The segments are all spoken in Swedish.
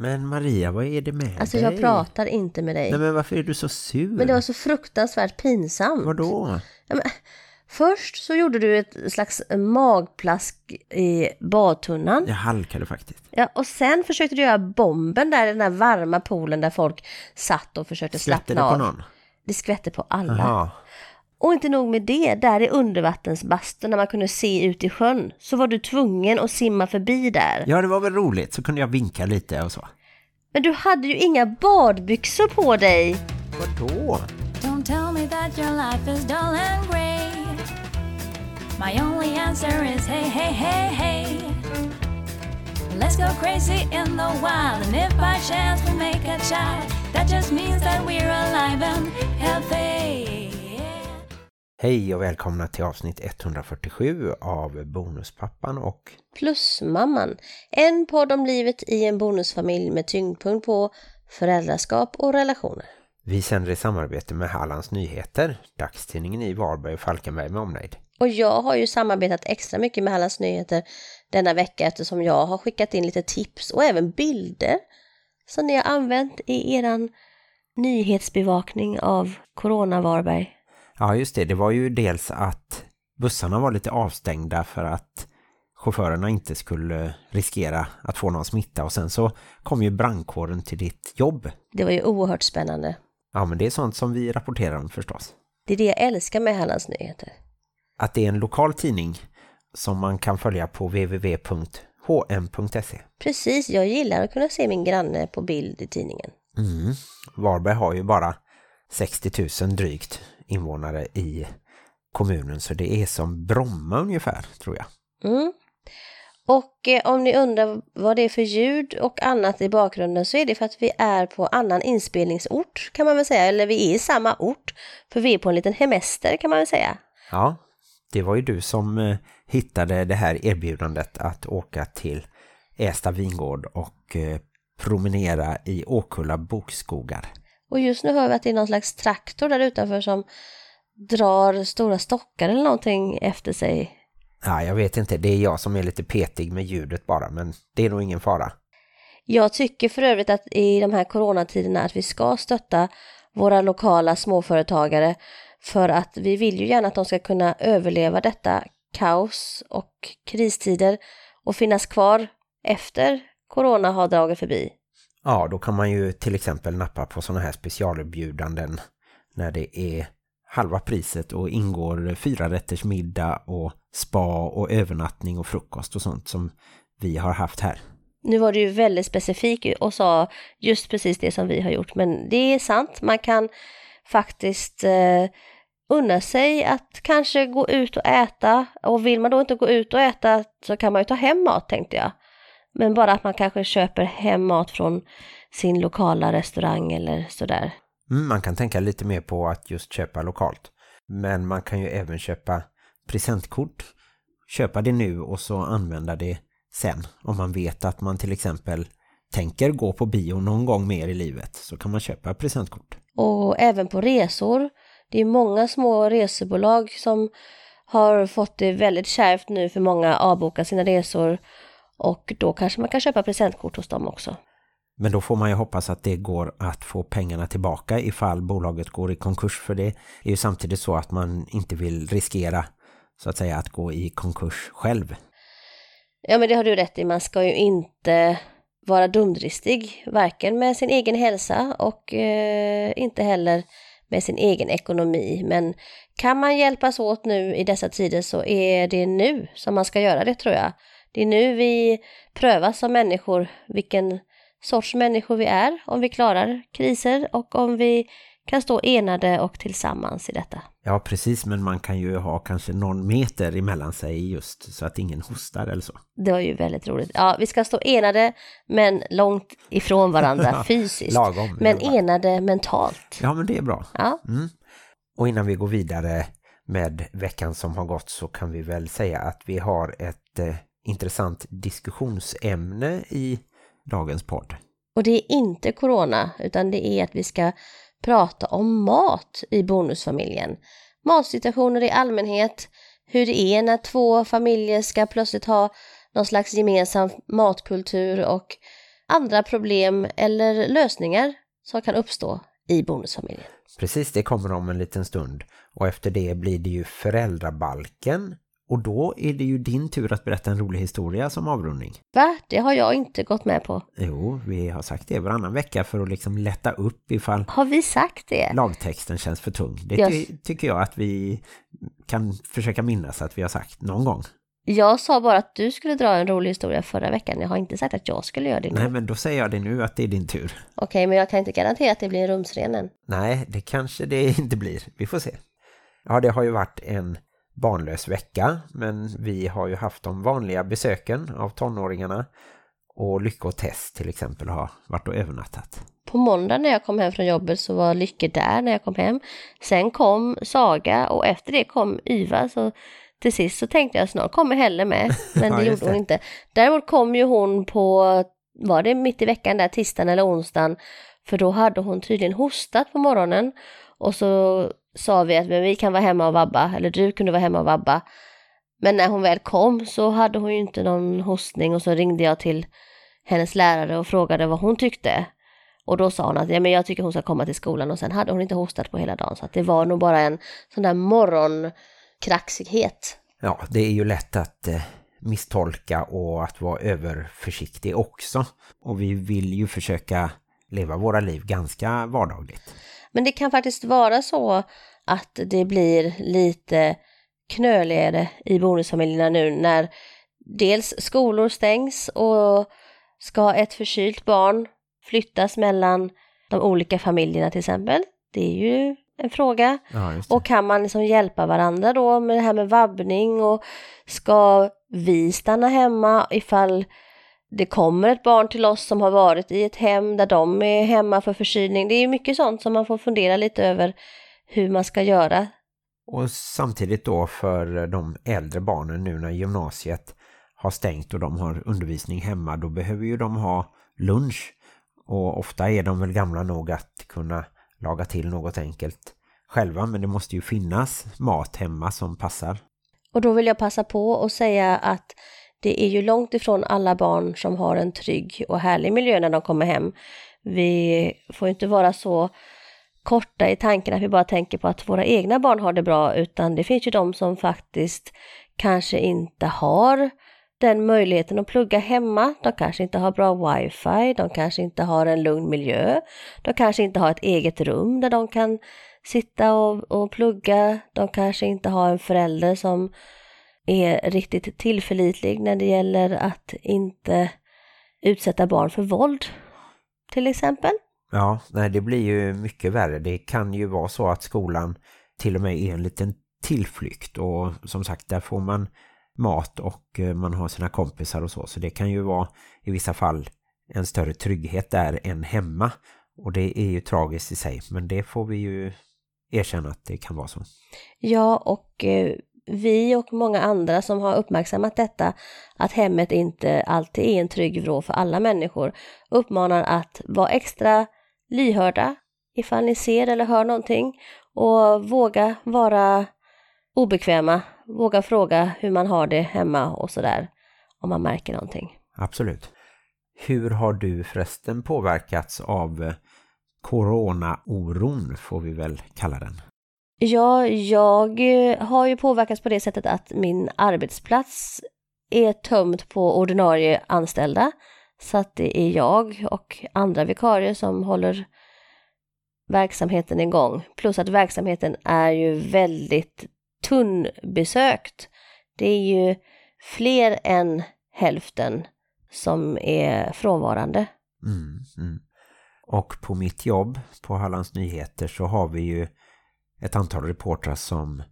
Men Maria, vad är det med Alltså dig? jag pratar inte med dig. Nej men varför är du så sur? Men det var så fruktansvärt pinsamt. Vadå? Ja, men, först så gjorde du ett slags magplask i badtunnan. Jag halkade faktiskt. Ja, och sen försökte du göra bomben där i den här varma poolen där folk satt och försökte Skvätte det slappna på av. någon? Det skvätte på alla. Jaha. Och inte nog med det, där i undervattensbastun när man kunde se ut i sjön så var du tvungen att simma förbi där. Ja, det var väl roligt. Så kunde jag vinka lite och så. Men du hade ju inga badbyxor på dig. Vadå? Don't tell me that your life is dull and grey. My only answer is hey, hey, hey, hey. Let's go crazy in the wild, and if by chance we make a child, that just means that we're alive and healthy. Hej och välkomna till avsnitt 147 av Bonuspappan och Plusmamman. En podd om livet i en bonusfamilj med tyngdpunkt på föräldraskap och relationer. vi sänder i samarbete med Hallands Nyheter, dagstidningen i Varberg och Falkenberg med omnejd. Och jag har ju samarbetat extra mycket med Hallands Nyheter denna vecka eftersom jag har skickat in lite tips och även bilder som ni har använt i eran nyhetsbevakning av Corona Varberg. Ja just det, det var ju dels att bussarna var lite avstängda för att chaufförerna inte skulle riskera att få någon smitta och sen så kom ju brandkåren till ditt jobb. Det var ju oerhört spännande. Ja men det är sånt som vi rapporterar om förstås. Det är det jag älskar med Hallands Nyheter. Att det är en lokal tidning som man kan följa på www.hm.se. Precis, jag gillar att kunna se min granne på bild i tidningen. Mm. Varberg har ju bara 60 000 drygt invånare i kommunen så det är som Bromma ungefär tror jag. Mm. Och eh, om ni undrar vad det är för ljud och annat i bakgrunden så är det för att vi är på annan inspelningsort kan man väl säga. Eller vi är i samma ort för vi är på en liten hemester kan man väl säga. Ja, det var ju du som eh, hittade det här erbjudandet att åka till Ästa vingård och eh, promenera i Åkulla bokskogar. Och just nu hör vi att det är någon slags traktor där utanför som drar stora stockar eller någonting efter sig. Ja, jag vet inte, det är jag som är lite petig med ljudet bara, men det är nog ingen fara. Jag tycker för övrigt att i de här coronatiderna att vi ska stötta våra lokala småföretagare för att vi vill ju gärna att de ska kunna överleva detta kaos och kristider och finnas kvar efter corona har dragit förbi. Ja, då kan man ju till exempel nappa på sådana här specialerbjudanden när det är halva priset och ingår fyra rätters middag och spa och övernattning och frukost och sånt som vi har haft här. Nu var du ju väldigt specifik och sa just precis det som vi har gjort, men det är sant. Man kan faktiskt eh, unna sig att kanske gå ut och äta och vill man då inte gå ut och äta så kan man ju ta hem mat tänkte jag. Men bara att man kanske köper hem mat från sin lokala restaurang eller sådär. Mm, man kan tänka lite mer på att just köpa lokalt. Men man kan ju även köpa presentkort. Köpa det nu och så använda det sen. Om man vet att man till exempel tänker gå på bio någon gång mer i livet så kan man köpa presentkort. Och även på resor. Det är många små resebolag som har fått det väldigt kärvt nu för många avboka sina resor. Och då kanske man kan köpa presentkort hos dem också. Men då får man ju hoppas att det går att få pengarna tillbaka ifall bolaget går i konkurs. För det är ju samtidigt så att man inte vill riskera så att säga att gå i konkurs själv. Ja men det har du rätt i, man ska ju inte vara dumdristig, varken med sin egen hälsa och eh, inte heller med sin egen ekonomi. Men kan man hjälpas åt nu i dessa tider så är det nu som man ska göra det tror jag. Det är nu vi prövas som människor, vilken sorts människor vi är, om vi klarar kriser och om vi kan stå enade och tillsammans i detta. Ja precis, men man kan ju ha kanske någon meter emellan sig just så att ingen hostar eller så. Det var ju väldigt roligt. Ja, vi ska stå enade men långt ifrån varandra fysiskt. Lagom. Men bra. enade mentalt. Ja men det är bra. Ja, Mm. Och innan vi går vidare med veckan som har gått så kan vi väl säga att vi har ett eh, intressant diskussionsämne i dagens podd. och det är inte corona utan det är att vi ska prata om mat i bonusfamiljen. Matsituationer i allmänhet, hur det är när två familjer ska plötsligt ha någon slags gemensam matkultur och andra problem eller lösningar som kan uppstå i bonusfamiljen. Precis, det kommer om en liten stund. Och efter det blir det ju föräldrabalken. Och då är det ju din tur att berätta en rolig historia som avrundning. Va? Det har jag inte gått med på. Jo, vi har sagt det varannan vecka för att liksom lätta upp ifall Har vi sagt det? lagtexten känns för tung. Det Jag- ty tycker jag att vi kan försöka minnas att vi har sagt någon gång. Jag sa bara att du skulle dra en rolig historia förra veckan. Jag har inte sagt att jag skulle göra det nu. Nej, men då säger jag det nu att det är din tur. Okej, men jag kan inte garantera att det blir en rumsren än. Nej, det kanske det inte blir. Vi får se. Ja, det har ju varit en barnlös vecka, men vi har ju haft de vanliga besöken av tonåringarna och Lycka och Tess till exempel har varit och övernattat. På måndag när jag kom hem från jobbet så var Lycke där när jag kom hem. Sen kom Saga och efter det kom Yva. Så till sist så tänkte jag snart kommer Helle med. Men Ja, det just gjorde hon det. inte. Däremot kom ju hon på, var det mitt i veckan där, tisdagen eller onsdagen. För då hade hon tydligen hostat på morgonen. Och så sa vi att men vi kan vara hemma och vabba. Eller du kunde vara hemma och vabba. Men när hon väl kom så hade hon ju inte någon hostning och så ringde jag till hennes lärare och frågade vad hon tyckte. Och då sa hon att ja, men jag tycker hon ska komma till skolan och sen hade hon inte hostat på hela dagen. Så att det var nog bara en sån där morgonkraxighet. Ja, det är ju lätt att eh, misstolka och att vara överförsiktig också. Och vi vill ju försöka leva våra liv ganska vardagligt. Men det kan faktiskt vara så att det blir lite knöligare i bonusfamiljerna nu när dels skolor stängs och ska ett förkylt barn flyttas mellan de olika familjerna till exempel. Det är ju en fråga. Ja. Och kan man liksom hjälpa varandra då med det här med vabbning och ska vi stanna hemma ifall det kommer ett barn till oss som har varit i ett hem där de är hemma för förkylning. Det är mycket sånt som man får fundera lite över hur man ska göra. Och samtidigt då för de äldre barnen nu när gymnasiet har stängt och de har undervisning hemma, då behöver ju de ha lunch. Och ofta är de väl gamla nog att kunna laga till något enkelt själva, men det måste ju finnas mat hemma som passar. Och då vill jag passa på att säga att det är ju långt ifrån alla barn som har en trygg och härlig miljö när de kommer hem. Vi får inte vara så korta i tanken att vi bara tänker på att våra egna barn har det bra, utan det finns ju de som faktiskt kanske inte har den möjligheten att plugga hemma. De kanske inte har bra wifi, de kanske inte har en lugn miljö, de kanske inte har ett eget rum där de kan sitta och, och plugga, de kanske inte har en förälder som är riktigt tillförlitlig när det gäller att inte utsätta barn för våld, till exempel. Ja, nej det blir ju mycket värre. Det kan ju vara så att skolan till och med är en liten tillflykt och som sagt där får man mat och eh, man har sina kompisar och så. Så det kan ju vara i vissa fall en större trygghet där än hemma. Och det är ju tragiskt i sig men det får vi ju erkänna att det kan vara så. Ja, och eh, vi och många andra som har uppmärksammat detta, att hemmet inte alltid är en trygg vrå för alla människor, uppmanar att vara extra lyhörda ifall ni ser eller hör någonting och våga vara obekväma, våga fråga hur man har det hemma och sådär om man märker någonting. Absolut. Hur har du förresten påverkats av eh, corona-oron får vi väl kalla den? Ja, jag eh, har ju påverkats på det sättet att min arbetsplats är tömd på ordinarie anställda. Så att det är jag och andra vikarier som håller verksamheten igång. Plus att verksamheten är ju väldigt tunnbesökt. Det är ju fler än hälften som är frånvarande. Mm, mm. Och på mitt jobb på Hallands Nyheter så har vi ju ett antal reportrar som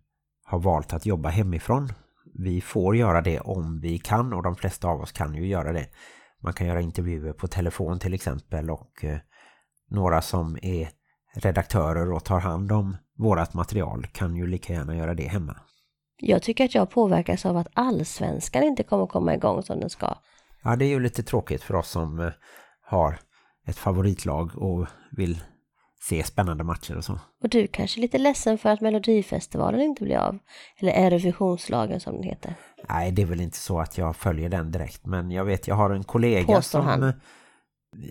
har valt att jobba hemifrån. Vi får göra det om vi kan och de flesta av oss kan ju göra det. Man kan göra intervjuer på telefon till exempel och eh, några som är redaktörer och tar hand om vårat material kan ju lika gärna göra det hemma. Jag tycker att jag påverkas av att allsvenskan inte kommer komma igång som den ska. Ja, det är ju lite tråkigt för oss som eh, har ett favoritlag och vill se spännande matcher och så. Och du kanske är lite ledsen för att Melodifestivalen inte blir av. Eller Eurovisionslagen som den heter. Nej, det är väl inte så att jag följer den direkt. Men jag vet, jag har en kollega Påstår som han.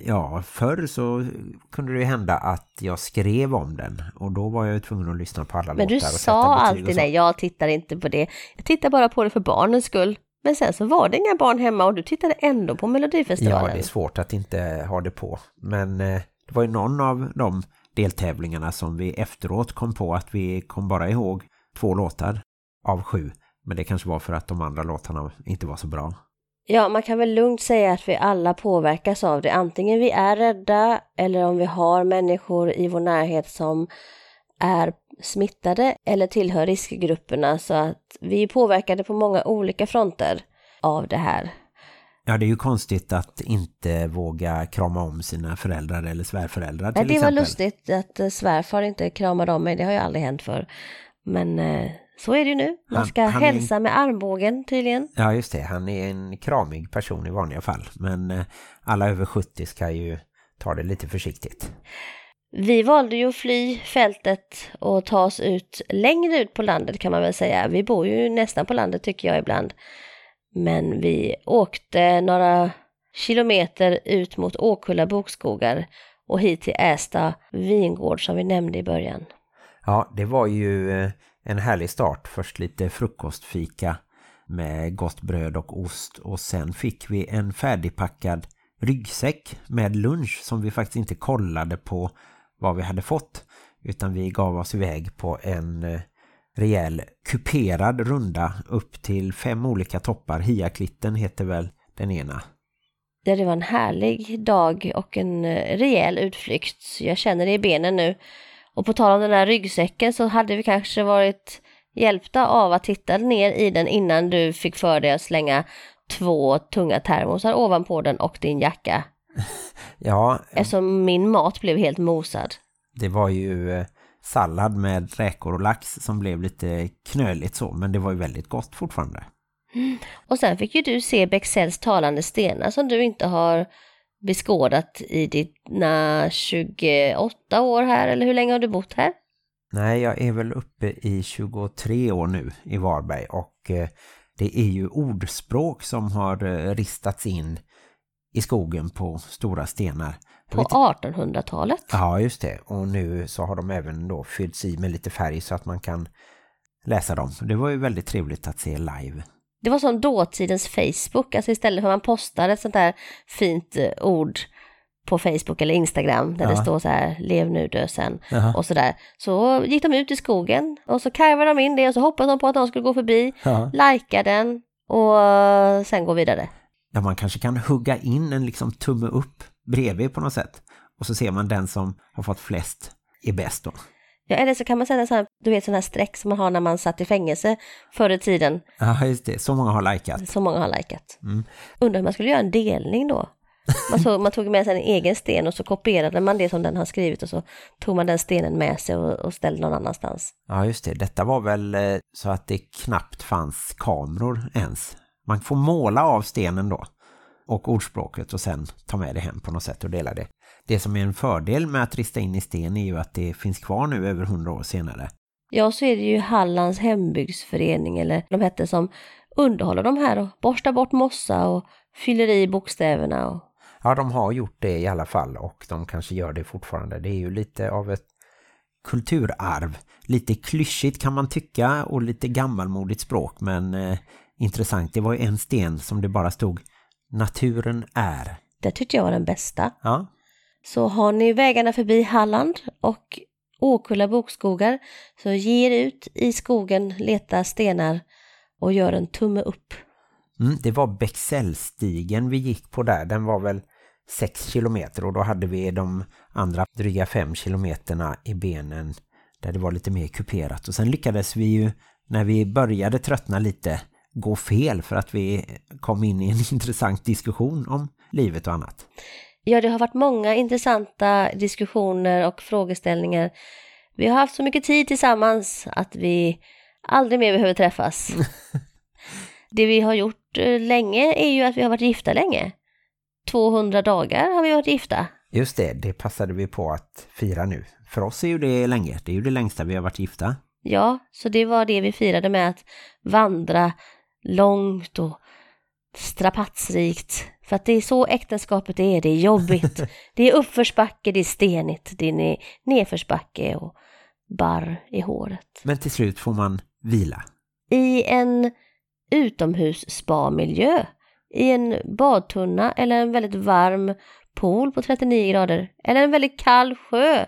Ja, förr så kunde det ju hända att jag skrev om den och då var jag ju tvungen att lyssna på alla Men låtar du och sätta sa alltid nej, jag tittar inte på det. Jag tittar bara på det för barnens skull. Men sen så var det inga barn hemma och du tittade ändå på Ja, Melodifestivalen. det är svårt att inte ha det på. Men eh, det var ju någon av de deltävlingarna som vi efteråt kom på att vi kom bara ihåg två låtar av sju. Men det kanske var för att de andra låtarna inte var så bra. Ja, man kan väl lugnt säga att vi alla påverkas av det. Antingen vi är rädda eller om vi har människor i vår närhet som är smittade eller tillhör riskgrupperna så att vi är påverkade på många olika fronter av det här. Ja, det är ju konstigt att inte våga krama om sina föräldrar eller svärföräldrar till Nej, det var exempel. lustigt att eh, svärfar inte kramade om mig, det har ju aldrig hänt för. Men eh, så är det ju nu. Man Han- ska han är- hälsa med armbågen tydligen. Ja, just det. Han är en kramig person i vanliga fall. Men eh, alla över 70 ska ju ta det lite försiktigt. Vi valde ju att fly fältet och ta oss ut längre ut på landet kan man väl säga. Vi bor ju nästan på landet tycker jag ibland. Men vi åkte några kilometer ut mot Åkulla bokskogar och hit till Ästa vingård som vi nämnde i början. Ja, det var ju eh, en härlig start. Först lite frukostfika med gott bröd och ost. Och sen fick vi en färdigpackad ryggsäck med lunch som vi faktiskt inte kollade på vad vi hade fått. Utan vi gav oss iväg på en eh, rejäl kuperad runda upp till fem olika toppar. Hiaklitten heter väl den ena. Ja, det var en härlig dag och en eh, rejäl utflykt. Jag känner det i benen nu. Och på tal om den där ryggsäcken så hade vi kanske varit hjälpta av att titta ner i den innan du fick för dig att slänga två tunga termosar ovanpå den och din jacka. Ja, Eftersom min mat blev helt mosad. det var ju eh, sallad med räkor och lax som blev lite knöligt så. Men det var ju väldigt gott fortfarande. Och sen fick ju du se Bexells talande stenar som du inte har beskådat i dina 28 år här, eller hur länge har du bott här? Nej, jag är väl uppe i 23 år nu i Varberg och eh, det är ju ordspråk som har eh, ristats in i skogen på stora stenar. På vet- 1800-talet? Ja, just det. Och nu så har de även då fyllts i med lite färg så att man kan läsa dem. Det var ju väldigt trevligt att se live. Det var som dåtidens Facebook, alltså istället för att man postar ett sånt där fint eh, ord på Facebook eller Instagram där Ja. det står så här lev nu dö sen Jaha. och sådär. Så gick de ut i skogen och så karvade de in det och så hoppades de på att de skulle gå förbi, Ja. likea den och sen gå vidare. ja, man kanske kan hugga in en liksom tumme upp bredvid på något sätt. Och så ser man den som har fått flest är bäst då. Ja, eller så kan man sätta så här, du vet sån här streck som man har när man satt i fängelse förr i tiden. Ja, just det. Så många har likat. Så många har likat. Mm. Undrar hur man skulle göra en delning då? Man, så, man tog med sig en egen sten och så kopierade man det som den har skrivit och så tog man den stenen med sig och, och ställde någon annanstans. Ja, just det. Detta var väl eh, så att det knappt fanns kameror ens. Man får måla av stenen då och ordspråket och sen ta med det hem på något sätt och dela det. Det som är en fördel med att rista in i sten är ju att det finns kvar nu över hundra år senare. Ja, så är det ju Hallands hembygdsförening eller de hette som underhåller de här och borstar bort mossa och fyller i bokstäverna. Och... Ja, de har gjort det i alla fall och de kanske gör det fortfarande. Det är ju lite av ett kulturarv. Lite klyschigt kan man tycka och lite gammalmodigt språk men eh, intressant. Det var ju en sten som det bara stod Naturen är. Det tyckte jag var den bästa. Ja, Så har ni vägarna förbi Halland och Åkulla bokskogar så ge er ut i skogen, leta stenar och gör en tumme upp. Mm, det var Bexellstigen vi gick på där. Den var väl 6 kilometer och då hade vi de andra dryga 5 kilometerna i benen där det var lite mer kuperat. Och sen lyckades vi ju när vi började tröttna lite gå fel för att vi kom in i en intressant diskussion om livet och annat. Ja, det har varit många intressanta diskussioner och frågeställningar. Vi har haft så mycket tid tillsammans att vi aldrig mer behöver träffas. det vi har gjort eh, länge är ju att vi har varit gifta länge. 200 dagar har vi varit gifta. Just det, det passade vi på att fira nu. För oss är ju det länge, det är ju det längsta vi har varit gifta. Ja, så det var det vi firade med att vandra långt och strapatsrikt För att det är så äktenskapet är, det är jobbigt. Det är uppförsbacke, det är stenigt, det är nedförsbacke och barr i håret. Men till slut får man vila. I en utomhus spa-miljö, i en badtunna eller en väldigt varm pool på 39 grader eller en väldigt kall sjö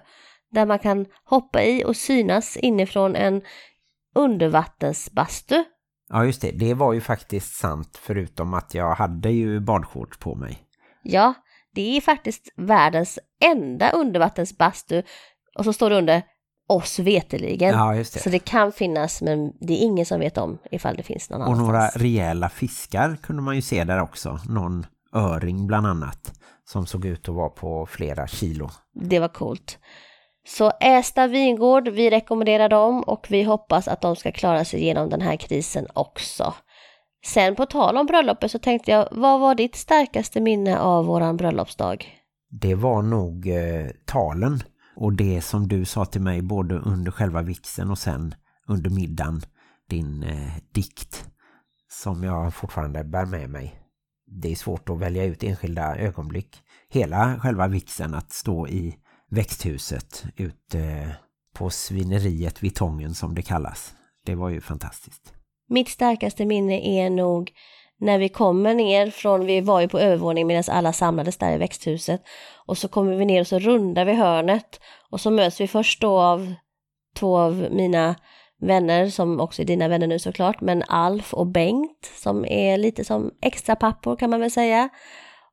där man kan hoppa i och synas inifrån en undervattensbastu. Ja just det, det var ju faktiskt sant förutom att jag hade ju badshorts på mig. Ja, det är faktiskt världens enda undervattensbastu och så står det under oss veteligen. Ja, just det. Så det kan finnas men det är ingen som vet om ifall det finns någon Och annanstans. några rejäla fiskar kunde man ju se där också. Någon öring bland annat som såg ut att vara på flera kilo. Det var coolt. Så Ästa vingård, vi rekommenderar dem och vi hoppas att de ska klara sig genom den här krisen också. Sen på tal om bröllopet så tänkte jag, vad var ditt starkaste minne av våran bröllopsdag? Det var nog eh, talen och det som du sa till mig både under själva vixen och sen under middagen, din eh, dikt som jag fortfarande bär med mig. Det är svårt att välja ut enskilda ögonblick. Hela själva vixen att stå i växthuset ute på svineriet vid tången som det kallas. Det var ju fantastiskt. Mitt starkaste minne är nog när vi kommer ner från, vi var ju på övervåningen medan alla samlades där i växthuset och så kommer vi ner och så rundar vi hörnet och så möts vi först då av två av mina vänner som också är dina vänner nu såklart, men Alf och Bengt som är lite som extra pappor kan man väl säga.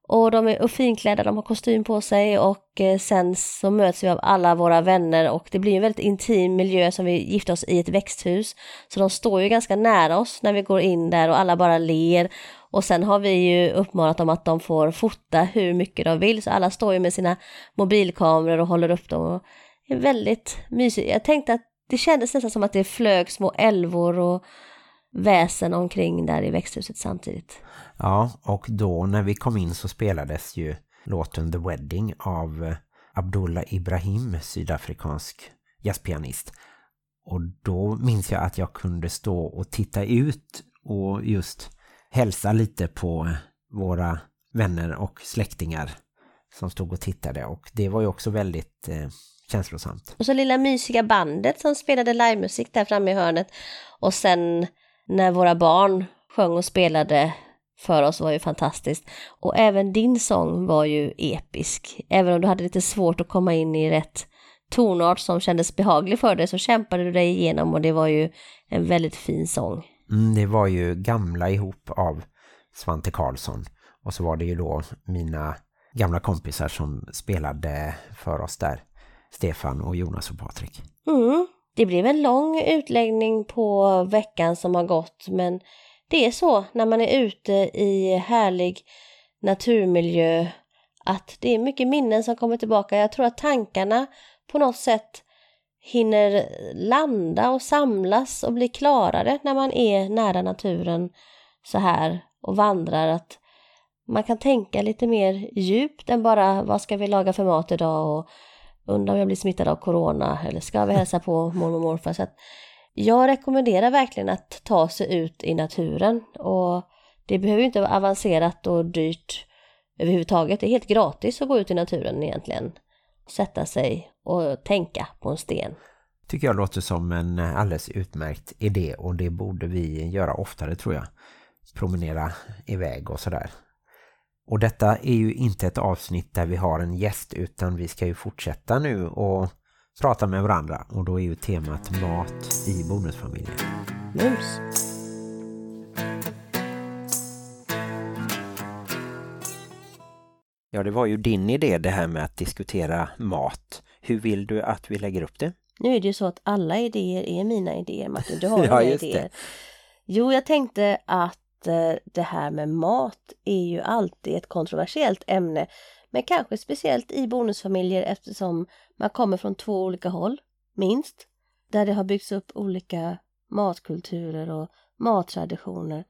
Och de är finklädda, de har kostym på sig och eh, sen så möts vi av alla våra vänner och det blir en väldigt intim miljö som vi gifter oss i ett växthus. Så de står ju ganska nära oss när vi går in där och alla bara ler. Och sen har vi ju uppmanat dem att de får fota hur mycket de vill så alla står ju med sina mobilkameror och håller upp dem. Och det är väldigt mysigt. Jag tänkte att det kändes nästan som att det flög små älvor och väsen omkring där i växthuset samtidigt. Ja, och då när vi kom in så spelades ju låten The Wedding av Abdullah Ibrahim, sydafrikansk jazzpianist. Och då minns jag att jag kunde stå och titta ut och just hälsa lite på våra vänner och släktingar som stod och tittade. Och det var ju också väldigt eh, känslosamt. Och så lilla mysiga bandet som spelade livemusik där framme i hörnet. Och sen när våra barn sjöng och spelade för oss var ju fantastiskt. Och även din sång var ju episk. Även om du hade lite svårt att komma in i rätt tonart som kändes behaglig för dig så kämpade du dig igenom och det var ju en väldigt fin sång. Mm, det var ju gamla ihop av Svante Karlsson. Och så var det ju då mina gamla kompisar som spelade för oss där. Stefan och Jonas och Patrik. Mm. Det blev en lång utläggning på veckan som har gått men det är så när man är ute i härlig naturmiljö att det är mycket minnen som kommer tillbaka. Jag tror att tankarna på något sätt hinner landa och samlas och bli klarare när man är nära naturen så här och vandrar. Att man kan tänka lite mer djupt än bara vad ska vi laga för mat idag och undrar om jag blir smittad av corona eller ska vi hälsa på mormor och morfar. Så att jag rekommenderar verkligen att ta sig ut i naturen och det behöver inte vara avancerat och dyrt överhuvudtaget. Det är helt gratis att gå ut i naturen egentligen. Sätta sig och tänka på en sten. Tycker jag låter som en alldeles utmärkt idé och det borde vi göra oftare tror jag. Promenera iväg och sådär. Och detta är ju inte ett avsnitt där vi har en gäst utan vi ska ju fortsätta nu och prata med varandra. Och då är ju temat mat i bonusfamiljen. Mums! Ja, det var ju din idé det här med att diskutera mat. Hur vill du att vi lägger upp det? Nu är det ju så att alla idéer är mina idéer Martin, du har Ja, inga just det. idéer. Jo, jag tänkte att eh, det här med mat är ju alltid ett kontroversiellt ämne. Men kanske speciellt i bonusfamiljer eftersom man kommer från två olika håll, minst. Där det har byggts upp olika matkulturer och mattraditioner.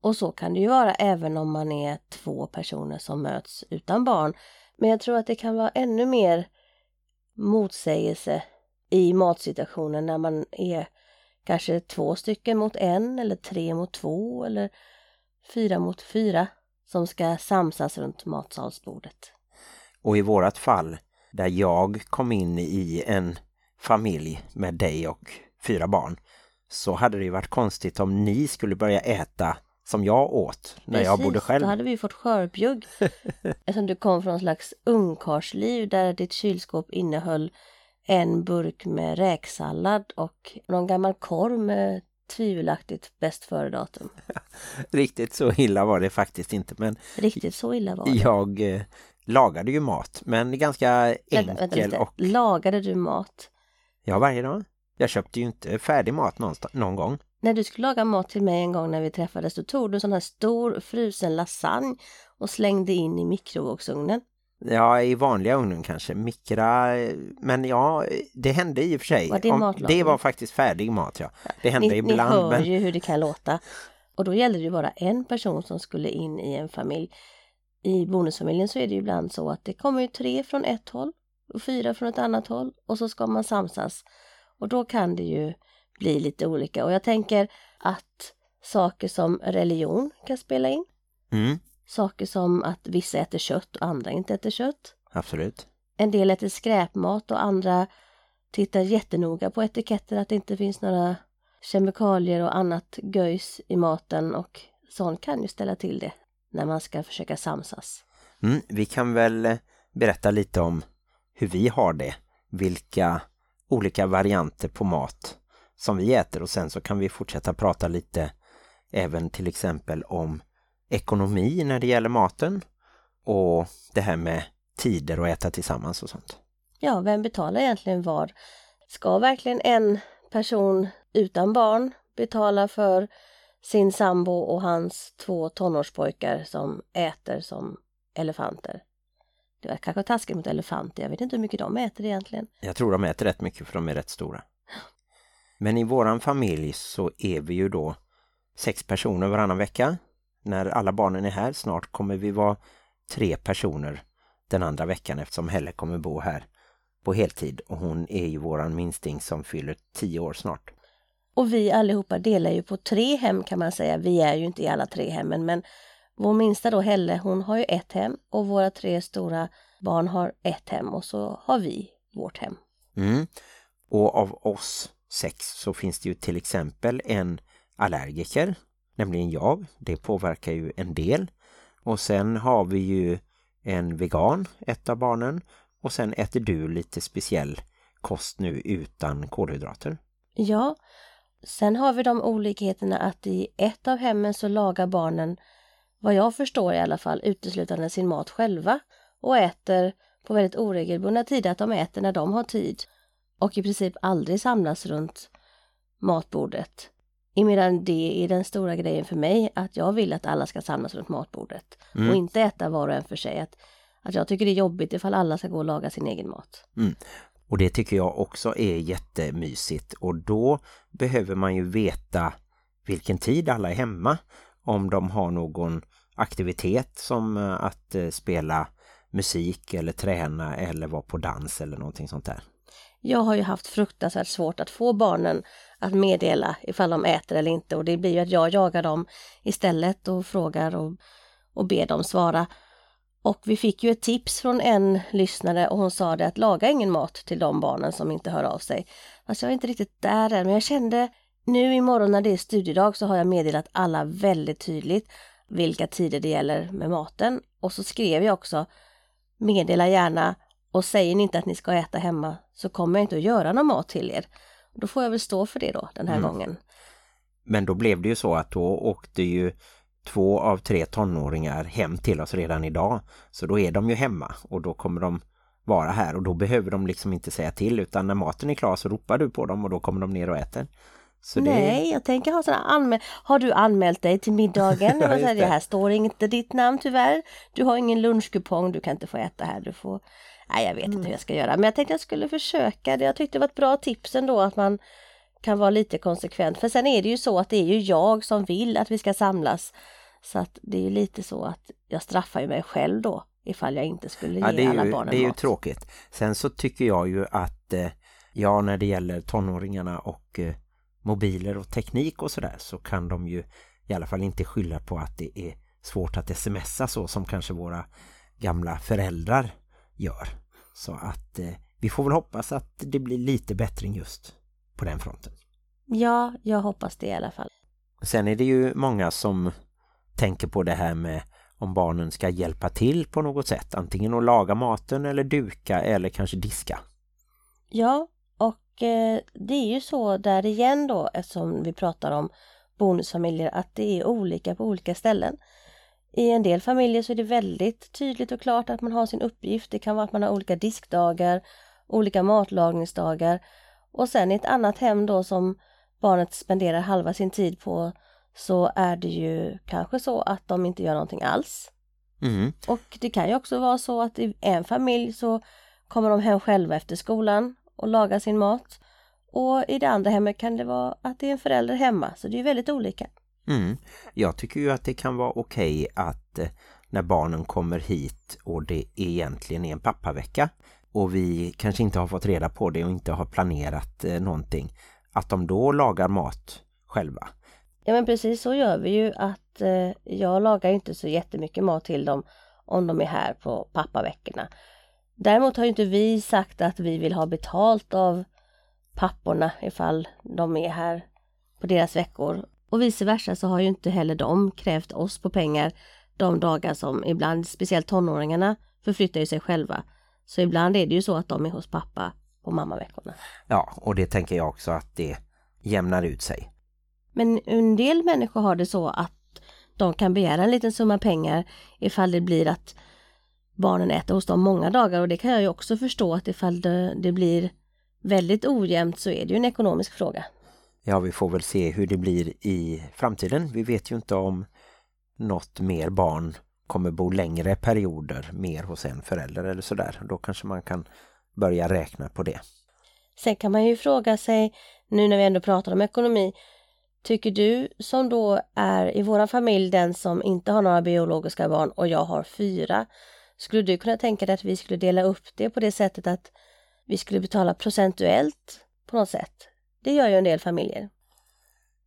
Och så kan det ju vara även om man är två personer som möts utan barn. Men jag tror att det kan vara ännu mer motsägelse i matsituationen när man är kanske två stycken mot en eller tre mot två eller fyra mot fyra som ska samsas runt matsalsbordet. Och i vårat fall, där jag kom in i en familj med dig och fyra barn, så hade det ju varit konstigt om ni skulle börja äta som jag åt när jag bodde själv. då hade vi fått skörbjugg. Eftersom du kom från en slags ungkarsliv där ditt kylskåp innehöll en burk med räksallad och någon gammal korv med tvivelaktigt bäst före-datum. Riktigt så illa var det faktiskt inte, men Riktigt så illa var det. jag eh, lagade ju mat, men ganska enkel Vänta, vänta och... Lagade du mat? Ja, varje dag. Jag köpte ju inte färdig mat någon gång. När du skulle laga mat till mig en gång när vi träffades, då tog du en sån här stor frusen lasagne och slängde in i mikrovågsugnen. Ja, i vanliga ugnen kanske. Mikra, men ja, det hände i och för sig. Var det matlagning? det var faktiskt färdig mat, ja. Det hände Ni, ni ibland, hör men ju hur det kan låta. Och då gällde det ju bara en person som skulle in i en familj. I bonusfamiljen så är det ju ibland så att det kommer ju tre från ett håll och fyra från ett annat håll och så ska man samsas. Och då kan det ju bli lite olika. Och jag tänker att saker som religion kan spela in. mm, Saker som att vissa äter kött och andra inte äter kött. absolut. En del äter skräpmat och andra tittar jättenoga på etiketter att det inte finns några kemikalier och annat göjs i maten och sånt kan ju ställa till det när man ska försöka samsas. Mm, vi kan väl eh, berätta lite om hur vi har det. Vilka olika varianter på mat som vi äter och sen så kan vi fortsätta prata lite även till exempel om ekonomi när det gäller maten och det här med tider och äta tillsammans och sånt. Ja, vem betalar egentligen vad? Ska verkligen en person utan barn betala för sin sambo och hans två tonårspojkar som äter som elefanter? Det var kanske taskigt mot elefanter, jag vet inte hur mycket de äter egentligen. Jag tror de äter rätt mycket för de är rätt stora. Men i våran familj så är vi ju då sex personer varannan vecka. När alla barnen är här, snart kommer vi vara tre personer den andra veckan eftersom Helle kommer bo här på heltid och hon är ju våran minsting som fyller tio år snart. Och vi allihopa delar ju på tre hem kan man säga. Vi är ju inte i alla tre hemmen men vår minsta då Helle hon har ju ett hem och våra tre stora barn har ett hem och så har vi vårt hem. Mm. Och av oss sex så finns det ju till exempel en allergiker, nämligen jag. Det påverkar ju en del. Och sen har vi ju en vegan, ett av barnen. Och sen äter du lite speciell kost nu utan kolhydrater. Ja, sen har vi de olikheterna att i ett av hemmen så lagar barnen, vad jag förstår i alla fall, uteslutande sin mat själva och äter på väldigt oregelbundna tider, att de äter när de har tid och i princip aldrig samlas runt matbordet. Emedan det är den stora grejen för mig, att jag vill att alla ska samlas runt matbordet Mm. och inte äta var och en för sig. Att, att jag tycker det är jobbigt ifall alla ska gå och laga sin egen mat. Och det tycker jag också är jättemysigt. Och då behöver man ju veta vilken tid alla är hemma. Om de har någon aktivitet som eh, att eh, spela musik eller träna eller vara på dans eller någonting sånt där. Jag har ju haft fruktansvärt svårt att få barnen att meddela ifall de äter eller inte och det blir ju att jag jagar dem istället och frågar och, och ber dem svara. Och vi fick ju ett tips från en lyssnare och hon sa det att laga ingen mat till de barnen som inte hör av sig. Fast jag är inte riktigt där än men jag kände nu imorgon när det är studiedag så har jag meddelat alla väldigt tydligt vilka tider det gäller med maten. Och så skrev jag också meddela gärna och säger ni inte att ni ska äta hemma så kommer jag inte att göra någon mat till er. Då får jag väl stå för det då den här Mm. gången. Men då blev det ju så att då åkte ju två av tre tonåringar hem till oss redan idag. Så då är de ju hemma och då kommer de vara här och då behöver de liksom inte säga till utan när maten är klar så ropar du på dem och då kommer de ner och äter. Det- Nej, jag tänker ha sådana anmäl... Har du anmält dig till middagen? Ja, här, det. här står inte ditt namn tyvärr. Du har ingen lunchkupong, du kan inte få äta här. Du får... Nej, jag vet inte hur jag ska göra. Men jag tänkte jag skulle försöka. Jag tyckte det var ett bra tips ändå att man kan vara lite konsekvent. För sen är det ju så att det är ju jag som vill att vi ska samlas. Så att det är ju lite så att jag straffar ju mig själv då ifall jag inte skulle ge Ja, är alla ju, barnen det är ju mat. tråkigt. Sen så tycker jag ju att eh, ja, när det gäller tonåringarna och eh, mobiler och teknik och sådär så kan de ju i alla fall inte skylla på att det är svårt att smsa så som kanske våra gamla föräldrar gör. Så att eh, vi får väl hoppas att det blir lite bättring just på den fronten. Ja, jag hoppas det i alla fall. Sen är det ju många som tänker på det här med om barnen ska hjälpa till på något sätt. Antingen att laga maten eller duka eller kanske diska. Ja, och eh, det är ju så där igen då eftersom vi pratar om bonusfamiljer att det är olika på olika ställen. I en del familjer så är det väldigt tydligt och klart att man har sin uppgift. Det kan vara att man har olika diskdagar, olika matlagningsdagar och sen i ett annat hem då som barnet spenderar halva sin tid på så är det ju kanske så att de inte gör någonting alls. Mm. Och det kan ju också vara så att i en familj så kommer de hem själva efter skolan och lagar sin mat. Och i det andra hemmet kan det vara att det är en förälder hemma, så det är väldigt olika. Mm. Jag tycker ju att det kan vara okej att eh, när barnen kommer hit och det egentligen är en pappavecka och vi kanske inte har fått reda på det och inte har planerat eh, någonting att de då lagar mat själva. Ja men precis så gör vi ju att eh, jag lagar inte så jättemycket mat till dem om de är här på pappaveckorna. Däremot har ju inte vi sagt att vi vill ha betalt av papporna ifall de är här på deras veckor. Och vice versa så har ju inte heller de krävt oss på pengar de dagar som ibland, speciellt tonåringarna, förflyttar ju sig själva. Så ibland är det ju så att de är hos pappa på mammaveckorna. Ja, och det tänker jag också att det jämnar ut sig. Men en del människor har det så att de kan begära en liten summa pengar ifall det blir att barnen äter hos dem många dagar och det kan jag ju också förstå att ifall det, det blir väldigt ojämnt så är det ju en ekonomisk fråga. Ja, vi får väl se hur det blir i framtiden. Vi vet ju inte om något mer barn kommer bo längre perioder mer hos en förälder eller sådär. Då kanske man kan börja räkna på det. Sen kan man ju fråga sig, nu när vi ändå pratar om ekonomi, tycker du som då är i våran familj den som inte har några biologiska barn och jag har fyra, skulle du kunna tänka dig att vi skulle dela upp det på det sättet att vi skulle betala procentuellt på något sätt? Det gör ju en del familjer.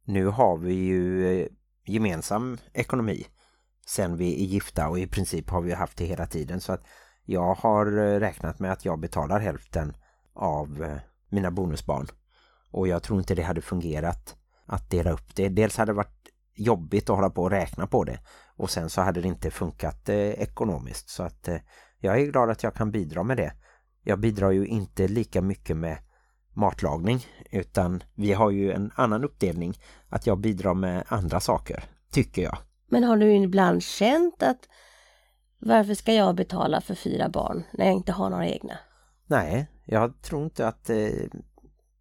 Nu har vi ju eh, gemensam ekonomi sen vi är gifta och i princip har vi haft det hela tiden så att jag har eh, räknat med att jag betalar hälften av eh, mina bonusbarn. Och jag tror inte det hade fungerat att dela upp det. Dels hade det varit jobbigt att hålla på och räkna på det. Och sen så hade det inte funkat eh, ekonomiskt. Så att eh, jag är glad att jag kan bidra med det. Jag bidrar ju inte lika mycket med matlagning. Utan vi har ju en annan uppdelning. Att jag bidrar med andra saker, tycker jag. Men har du ibland känt att varför ska jag betala för fyra barn när jag inte har några egna? Nej, jag tror inte att eh,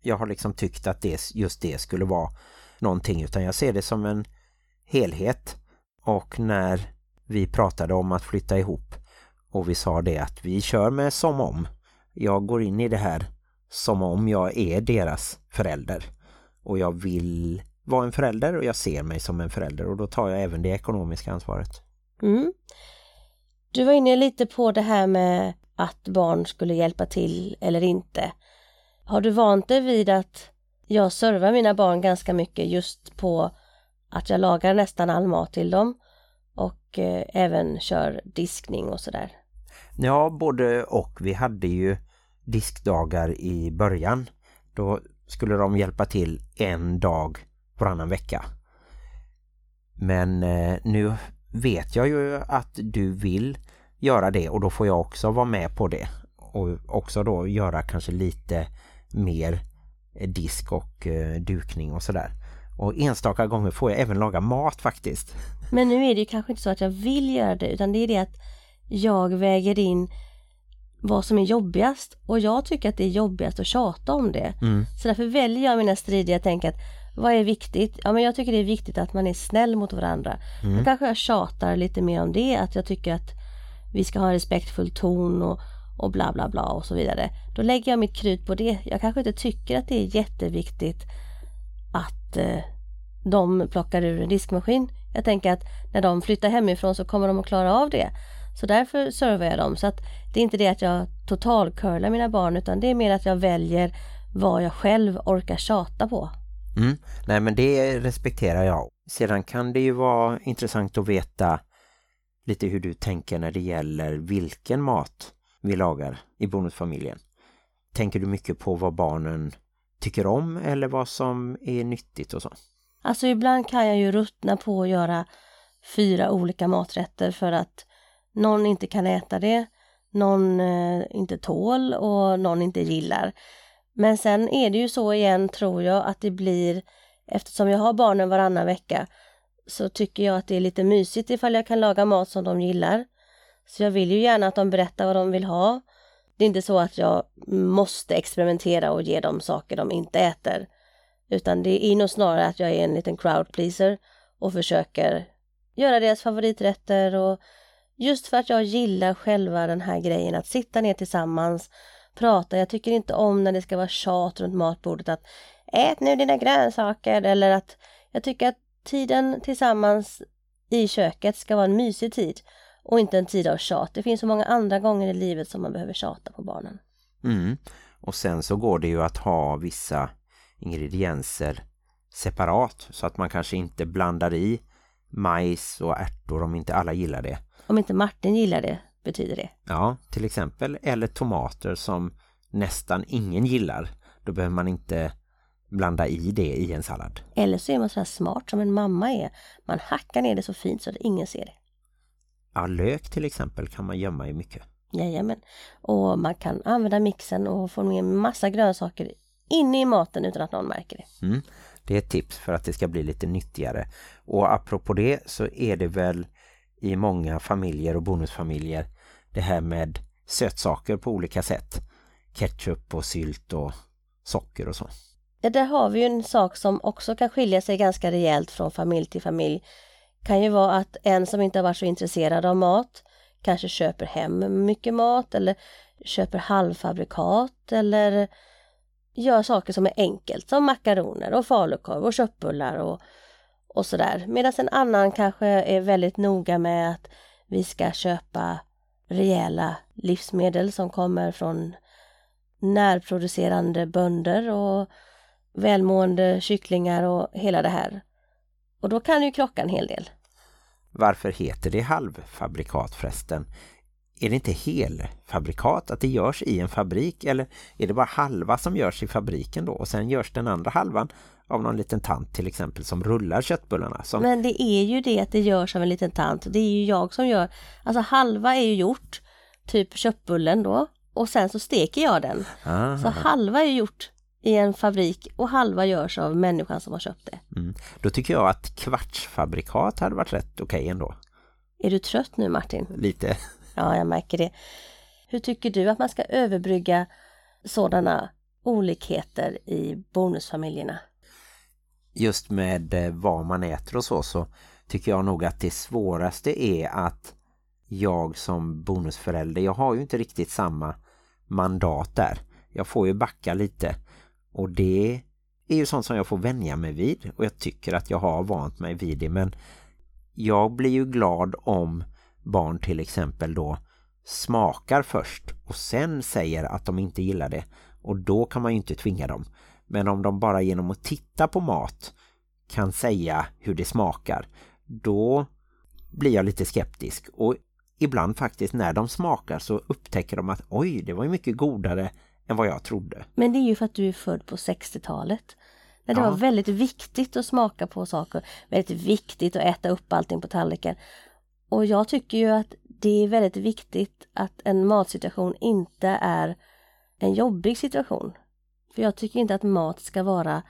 jag har liksom tyckt att det, just det skulle vara någonting utan jag ser det som en helhet. Och när vi pratade om att flytta ihop och vi sa det att vi kör med som om. Jag går in i det här som om jag är deras förälder. Och jag vill vara en förälder och jag ser mig som en förälder och då tar jag även det ekonomiska ansvaret. Mm. Du var inne lite på det här med att barn skulle hjälpa till eller inte. Har du vant dig vid att jag servar mina barn ganska mycket just på att jag lagar nästan all mat till dem och eh, även kör diskning och sådär? Ja, både och. Vi hade ju diskdagar i början. Då skulle de hjälpa till en dag varannan vecka. Men eh, nu vet jag ju att du vill göra det och då får jag också vara med på det. Och också då göra kanske lite mer disk och eh, dukning och sådär. Och enstaka gånger får jag även laga mat faktiskt. Men nu är det ju kanske inte så att jag vill göra det utan det är det att jag väger in vad som är jobbigast och jag tycker att det är jobbigast att tjata om det. Mm. Så därför väljer jag mina strider. Jag tänker att vad är viktigt? Ja men jag tycker det är viktigt att man är snäll mot varandra. Mm. Då kanske jag tjatar lite mer om det. Att jag tycker att vi ska ha en respektfull ton och, och bla bla bla och så vidare. Då lägger jag mitt krut på det. Jag kanske inte tycker att det är jätteviktigt att eh, de plockar ur en diskmaskin. Jag tänker att när de flyttar hemifrån så kommer de att klara av det. Så därför servar jag dem. Så att det är inte det att jag totalcurlar mina barn utan det är mer att jag väljer vad jag själv orkar tjata på. Mm. Nej men det respekterar jag. Sedan kan det ju vara intressant att veta lite hur du tänker när det gäller vilken mat vi lagar i bonusfamiljen. Tänker du mycket på vad barnen tycker om eller vad som är nyttigt och så? Alltså ibland kan jag ju ruttna på att göra fyra olika maträtter för att någon inte kan äta det, någon eh, inte tål och någon inte gillar. Men sen är det ju så igen tror jag att det blir, eftersom jag har barnen varannan vecka, så tycker jag att det är lite mysigt ifall jag kan laga mat som de gillar. Så jag vill ju gärna att de berättar vad de vill ha. Det är inte så att jag måste experimentera och ge dem saker de inte äter. Utan det är nog snarare att jag är en liten crowd pleaser och försöker göra deras favoriträtter och just för att jag gillar själva den här grejen att sitta ner tillsammans, prata. Jag tycker inte om när det ska vara tjat runt matbordet att ät nu dina grönsaker eller att jag tycker att tiden tillsammans i köket ska vara en mysig tid och inte en tid av tjat. Det finns så många andra gånger i livet som man behöver tjata på barnen. Mm. Och sen så går det ju att ha vissa ingredienser separat så att man kanske inte blandar i majs och ärtor om inte alla gillar det. Om inte Martin gillar det betyder det. Ja, till exempel. Eller tomater som nästan ingen gillar. Då behöver man inte blanda i det i en sallad. Eller så är man så här smart som en mamma är. Man hackar ner det så fint så att ingen ser det. Ja, lök till exempel kan man gömma i mycket. Jajamän. Och man kan använda mixen och få med massa grönsaker inne i maten utan att någon märker det. Mm. Det är ett tips för att det ska bli lite nyttigare. Och apropå det så är det väl i många familjer och bonusfamiljer det här med sötsaker på olika sätt. Ketchup och sylt och socker och så. Ja, där har vi ju en sak som också kan skilja sig ganska rejält från familj till familj. Kan ju vara att en som inte har varit så intresserad av mat kanske köper hem mycket mat eller köper halvfabrikat eller gör saker som är enkelt som makaroner och falukorv och köttbullar och, och sådär. Medan en annan kanske är väldigt noga med att vi ska köpa rejäla livsmedel som kommer från närproducerande bönder och välmående kycklingar och hela det här. Och då kan ju krocka en hel del. Varför heter det halvfabrikat förresten? Är det inte helfabrikat att det görs i en fabrik eller är det bara halva som görs i fabriken då och sen görs den andra halvan av någon liten tant till exempel som rullar köttbullarna? Som... Men det är ju det att det görs av en liten tant. Det är ju jag som gör, alltså halva är ju gjort, typ köttbullen då och sen så steker jag den. Aha. Så halva är gjort i en fabrik och halva görs av människan som har köpt det. Mm. Då tycker jag att kvartsfabrikat hade varit rätt okej okay ändå. Är du trött nu Martin? Lite. Ja, jag märker det. Hur tycker du att man ska överbrygga sådana olikheter i bonusfamiljerna? Just med eh, vad man äter och så så tycker jag nog att det svåraste är att jag som bonusförälder, jag har ju inte riktigt samma mandat där. Jag får ju backa lite och det är ju sånt som jag får vänja mig vid och jag tycker att jag har vant mig vid det men jag blir ju glad om barn till exempel då smakar först och sen säger att de inte gillar det och då kan man ju inte tvinga dem. Men om de bara genom att titta på mat kan säga hur det smakar då blir jag lite skeptisk och ibland faktiskt när de smakar så upptäcker de att oj, det var ju mycket godare än vad jag trodde. Men det är ju för att du är född på 60-talet. När det Ja. var väldigt viktigt att smaka på saker, väldigt viktigt att äta upp allting på tallriken. Och jag tycker ju att det är väldigt viktigt att en matsituation inte är en jobbig situation. För jag tycker inte att mat ska vara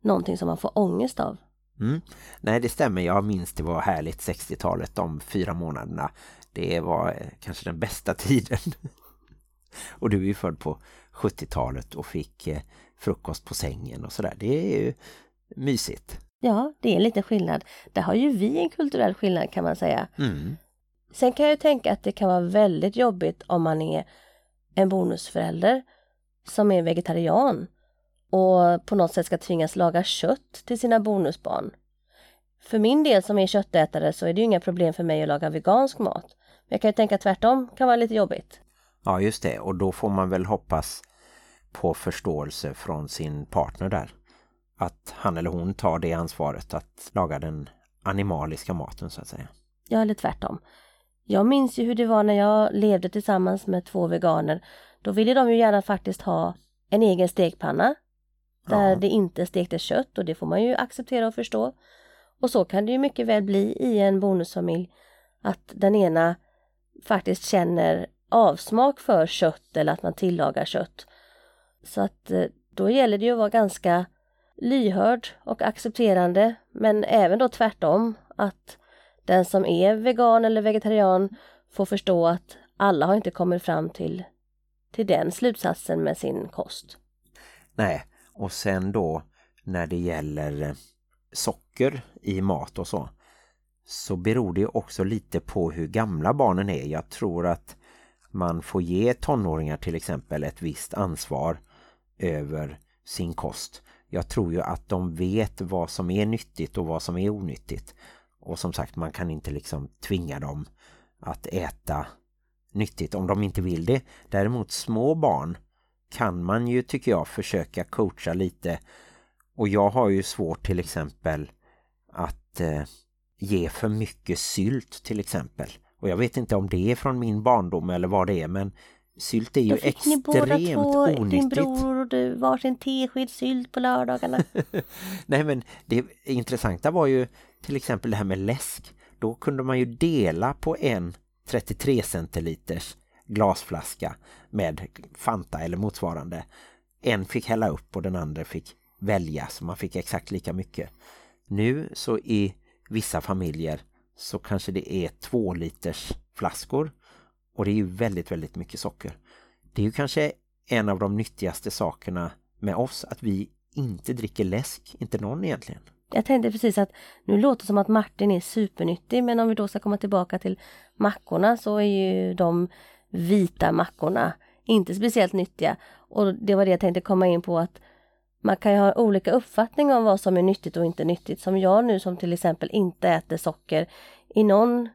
någonting som man får ångest av. Mm. Nej, det stämmer. Jag minns det var härligt 60-talet, de fyra månaderna. Det var eh, kanske den bästa tiden. och du är ju född på 70-talet och fick eh, frukost på sängen och sådär. Det är ju mysigt. Ja, det är en liten skillnad. Där har ju vi en kulturell skillnad kan man säga. Mm. Sen kan jag ju tänka att det kan vara väldigt jobbigt om man är en bonusförälder som är vegetarian och på något sätt ska tvingas laga kött till sina bonusbarn. För min del som är köttätare så är det ju inga problem för mig att laga vegansk mat. Men jag kan ju tänka tvärtom kan vara lite jobbigt. Ja, just det. Och då får man väl hoppas på förståelse från sin partner där. Att han eller hon tar det ansvaret att laga den animaliska maten så att säga. Ja, eller tvärtom. Jag minns ju hur det var när jag levde tillsammans med två veganer. Då ville de ju gärna faktiskt ha en egen stekpanna där Ja. det inte stektes kött och det får man ju acceptera och förstå. Och så kan det ju mycket väl bli i en bonusfamilj att den ena faktiskt känner avsmak för kött eller att man tillagar kött. Så att eh, då gäller det ju att vara ganska lyhörd och accepterande men även då tvärtom att den som är vegan eller vegetarian får förstå att alla har inte kommit fram till, till den slutsatsen med sin kost. Nej, och sen då när det gäller eh, socker i mat och så så beror det också lite på hur gamla barnen är. Jag tror att man får ge tonåringar till exempel ett visst ansvar över sin kost. Jag tror ju att de vet vad som är nyttigt och vad som är onyttigt. Och som sagt, man kan inte liksom tvinga dem att äta nyttigt om de inte vill det. Däremot små barn kan man ju tycker jag försöka coacha lite. Och jag har ju svårt till exempel att eh, ge för mycket sylt till exempel. Och jag vet inte om det är från min barndom eller vad det är men sylt är ju Då fick ni båda extremt två, din onyttigt. bror och du, varsin tesked sylt på lördagarna. Nej men det intressanta var ju till exempel det här med läsk. Då kunde man ju dela på en 33 centiliters glasflaska med Fanta eller motsvarande. En fick hälla upp och den andra fick välja så man fick exakt lika mycket. Nu så i vissa familjer så kanske det är två liters flaskor och det är ju väldigt väldigt mycket socker. Det är ju kanske en av de nyttigaste sakerna med oss att vi inte dricker läsk, inte någon egentligen. Jag tänkte precis att nu låter det som att Martin är supernyttig men om vi då ska komma tillbaka till mackorna så är ju de vita mackorna inte speciellt nyttiga. Och det var det jag tänkte komma in på att man kan ju ha olika uppfattning om vad som är nyttigt och inte nyttigt. Som jag nu som till exempel inte äter socker i någon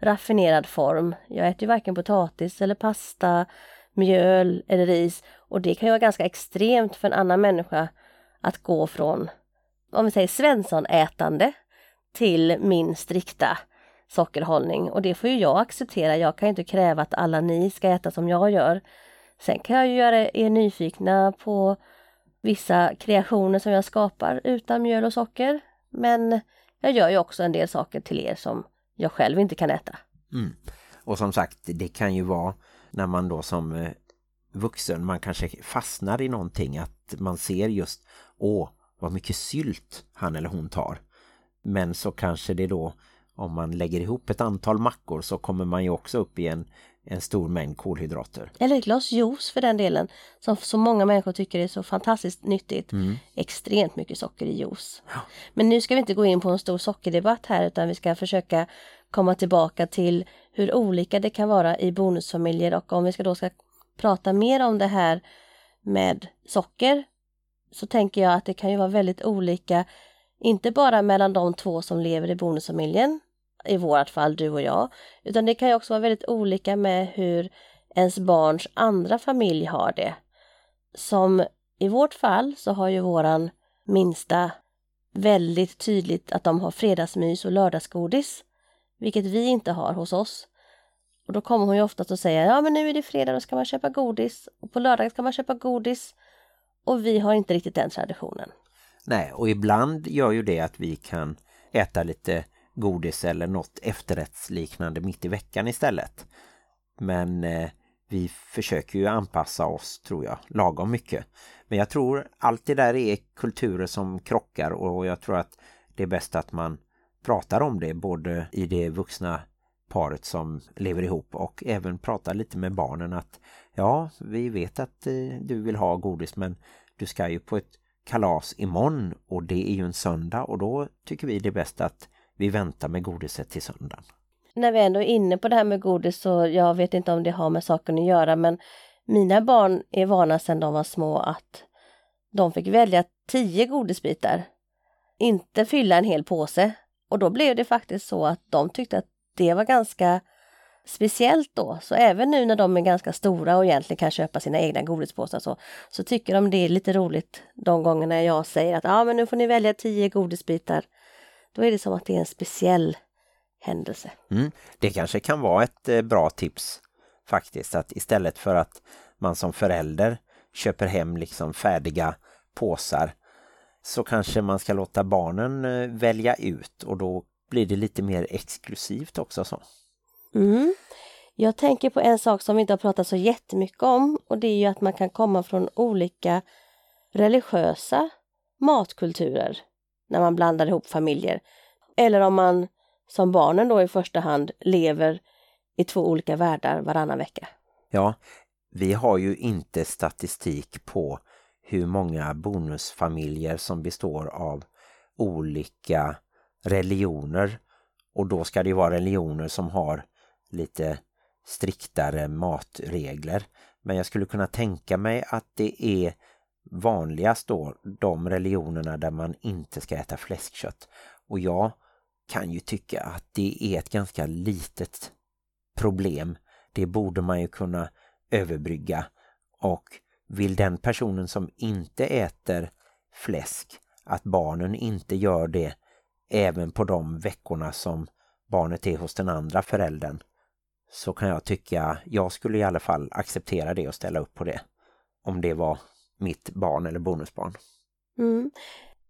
raffinerad form. Jag äter ju varken potatis eller pasta, mjöl eller ris och det kan ju vara ganska extremt för en annan människa att gå från om vi säger Svensson-ätande till min strikta sockerhållning och det får ju jag acceptera. Jag kan ju inte kräva att alla ni ska äta som jag gör. Sen kan jag ju göra er nyfikna på vissa kreationer som jag skapar utan mjöl och socker. Men jag gör ju också en del saker till er som jag själv inte kan äta. Mm. Och som sagt, det kan ju vara när man då som eh, vuxen, man kanske fastnar i någonting att man ser just, åh, vad mycket sylt han eller hon tar. Men så kanske det då, om man lägger ihop ett antal mackor så kommer man ju också upp i en, en stor mängd kolhydrater. Eller ett glas juice för den delen, som så många människor tycker är så fantastiskt nyttigt. Extremt mycket socker i juice. Men nu ska vi inte gå in på en stor sockerdebatt här utan vi ska försöka komma tillbaka till hur olika det kan vara i bonusfamiljer och om vi ska då ska prata mer om det här med socker så tänker jag att det kan ju vara väldigt olika, inte bara mellan de två som lever i bonusfamiljen, i vårt fall du och jag, utan det kan ju också vara väldigt olika med hur ens barns andra familj har det. Som i vårt fall så har ju våran minsta väldigt tydligt att de har fredagsmys och lördagsgodis, vilket vi inte har hos oss. Och då kommer hon ju oftast och säger ja men nu är det fredag, då ska man köpa godis och på lördag ska man köpa godis och vi har inte riktigt den traditionen. Nej, och ibland gör ju det att vi kan äta lite godis eller något efterrättsliknande mitt i veckan istället. Men eh, vi försöker ju anpassa oss, tror jag, lagom mycket. Men jag tror allt det där är kulturer som krockar och jag tror att det är bäst att man pratar om det både i det vuxna paret som lever ihop och även pratar lite med barnen att ja, vi vet att eh, du vill ha godis men du ska ju på ett kalas imorgon och det är ju en söndag och då tycker vi det är bäst att vi väntar med godiset till söndagen. När vi ändå är inne på det här med godis så jag vet inte om det har med saken att göra men mina barn är vana sedan de var små att de fick välja tio godisbitar. Inte fylla en hel påse. Och då blev det faktiskt så att de tyckte att det var ganska speciellt då. Så även nu när de är ganska stora och egentligen kan köpa sina egna godispåsar så, så tycker de det är lite roligt de gångerna jag säger att ja men nu får ni välja tio godisbitar. Då är det som att det är en speciell händelse. Mm. Det kanske kan vara ett eh, bra tips faktiskt att istället för att man som förälder köper hem liksom färdiga påsar så kanske man ska låta barnen eh, välja ut och då blir det lite mer exklusivt också så. Mm. Jag tänker på en sak som vi inte har pratat så jättemycket om och det är ju att man kan komma från olika religiösa matkulturer när man blandar ihop familjer. Eller om man som barnen då i första hand lever i två olika världar varannan vecka. Ja, vi har ju inte statistik på hur många bonusfamiljer som består av olika religioner och då ska det vara religioner som har lite striktare matregler. Men jag skulle kunna tänka mig att det är vanligast då de religionerna där man inte ska äta fläskkött. Och jag kan ju tycka att det är ett ganska litet problem. Det borde man ju kunna överbrygga. Och vill den personen som inte äter fläsk att barnen inte gör det även på de veckorna som barnet är hos den andra föräldern så kan jag tycka, jag skulle i alla fall acceptera det och ställa upp på det. Om det var mitt barn eller bonusbarn. Mm.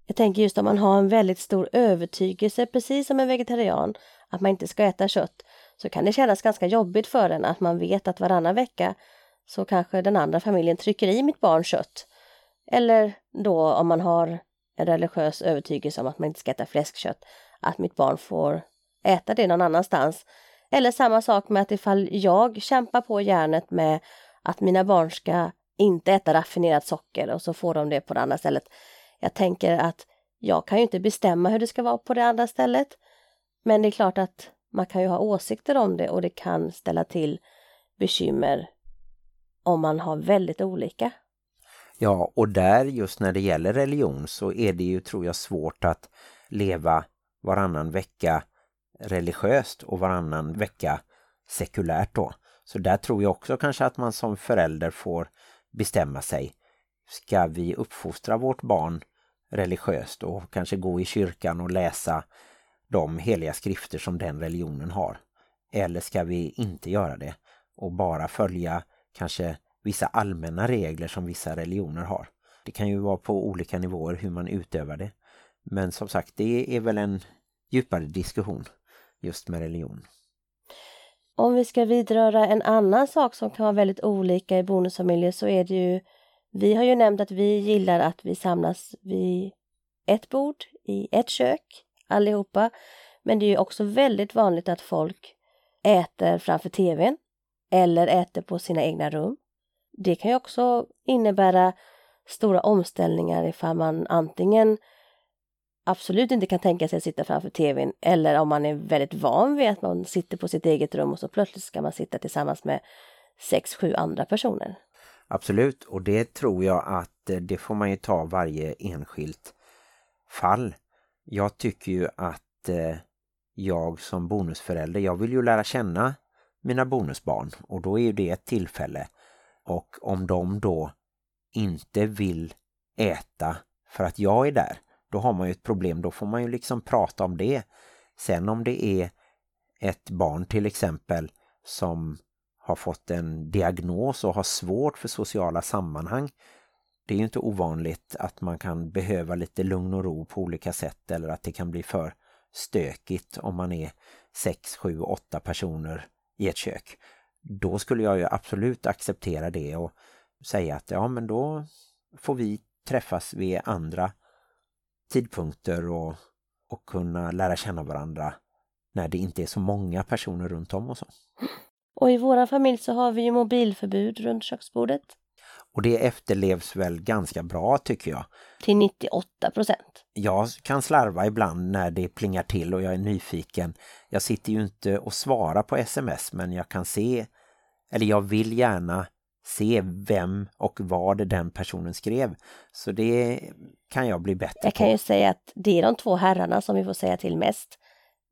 Jag tänker just om man har en väldigt stor övertygelse, precis som en vegetarian, att man inte ska äta kött, så kan det kännas ganska jobbigt för en att man vet att varannan vecka så kanske den andra familjen trycker i mitt barn kött. Eller då om man har en religiös övertygelse om att man inte ska äta fläskkött, att mitt barn får äta det någon annanstans. Eller samma sak med att ifall jag kämpar på järnet med att mina barn ska inte äta raffinerat socker och så får de det på det andra stället. Jag tänker att jag kan ju inte bestämma hur det ska vara på det andra stället. Men det är klart att man kan ju ha åsikter om det och det kan ställa till bekymmer om man har väldigt olika. Ja, och där just när det gäller religion så är det ju tror jag svårt att leva varannan vecka religiöst och varannan vecka sekulärt då. Så där tror jag också kanske att man som förälder får bestämma sig. Ska vi uppfostra vårt barn religiöst och kanske gå i kyrkan och läsa de heliga skrifter som den religionen har? Eller ska vi inte göra det och bara följa kanske vissa allmänna regler som vissa religioner har? Det kan ju vara på olika nivåer hur man utövar det. Men som sagt, det är väl en djupare diskussion just med religion. Om vi ska vidröra en annan sak som kan vara väldigt olika i bonusfamiljer så är det ju Vi har ju nämnt att vi gillar att vi samlas vid ett bord i ett kök allihopa. Men det är ju också väldigt vanligt att folk äter framför tvn eller äter på sina egna rum. Det kan ju också innebära stora omställningar ifall man antingen absolut inte kan tänka sig att sitta framför tvn eller om man är väldigt van vid att man sitter på sitt eget rum och så plötsligt ska man sitta tillsammans med sex, sju andra personer. Absolut, och det tror jag att eh, det får man ju ta varje enskilt fall. Jag tycker ju att eh, jag som bonusförälder, jag vill ju lära känna mina bonusbarn och då är ju det ett tillfälle. Och om de då inte vill äta för att jag är där, då har man ju ett problem. Då får man ju liksom prata om det. Sen om det är ett barn till exempel som har fått en diagnos och har svårt för sociala sammanhang. Det är ju inte ovanligt att man kan behöva lite lugn och ro på olika sätt eller att det kan bli för stökigt om man är sex, sju, åtta personer i ett kök. Då skulle jag ju absolut acceptera det och säga att ja men då får vi träffas vid andra tidpunkter och, och kunna lära känna varandra när det inte är så många personer runt om och så. Och i våra familj så har vi ju mobilförbud runt köksbordet. Och det efterlevs väl ganska bra tycker jag. Till 98 procent. Jag kan slarva ibland när det plingar till och jag är nyfiken. Jag sitter ju inte och svarar på sms men jag kan se, eller jag vill gärna se vem och vad den personen skrev. Så det kan jag bli bättre Jag kan på. ju säga att det är de två herrarna som vi får säga till mest.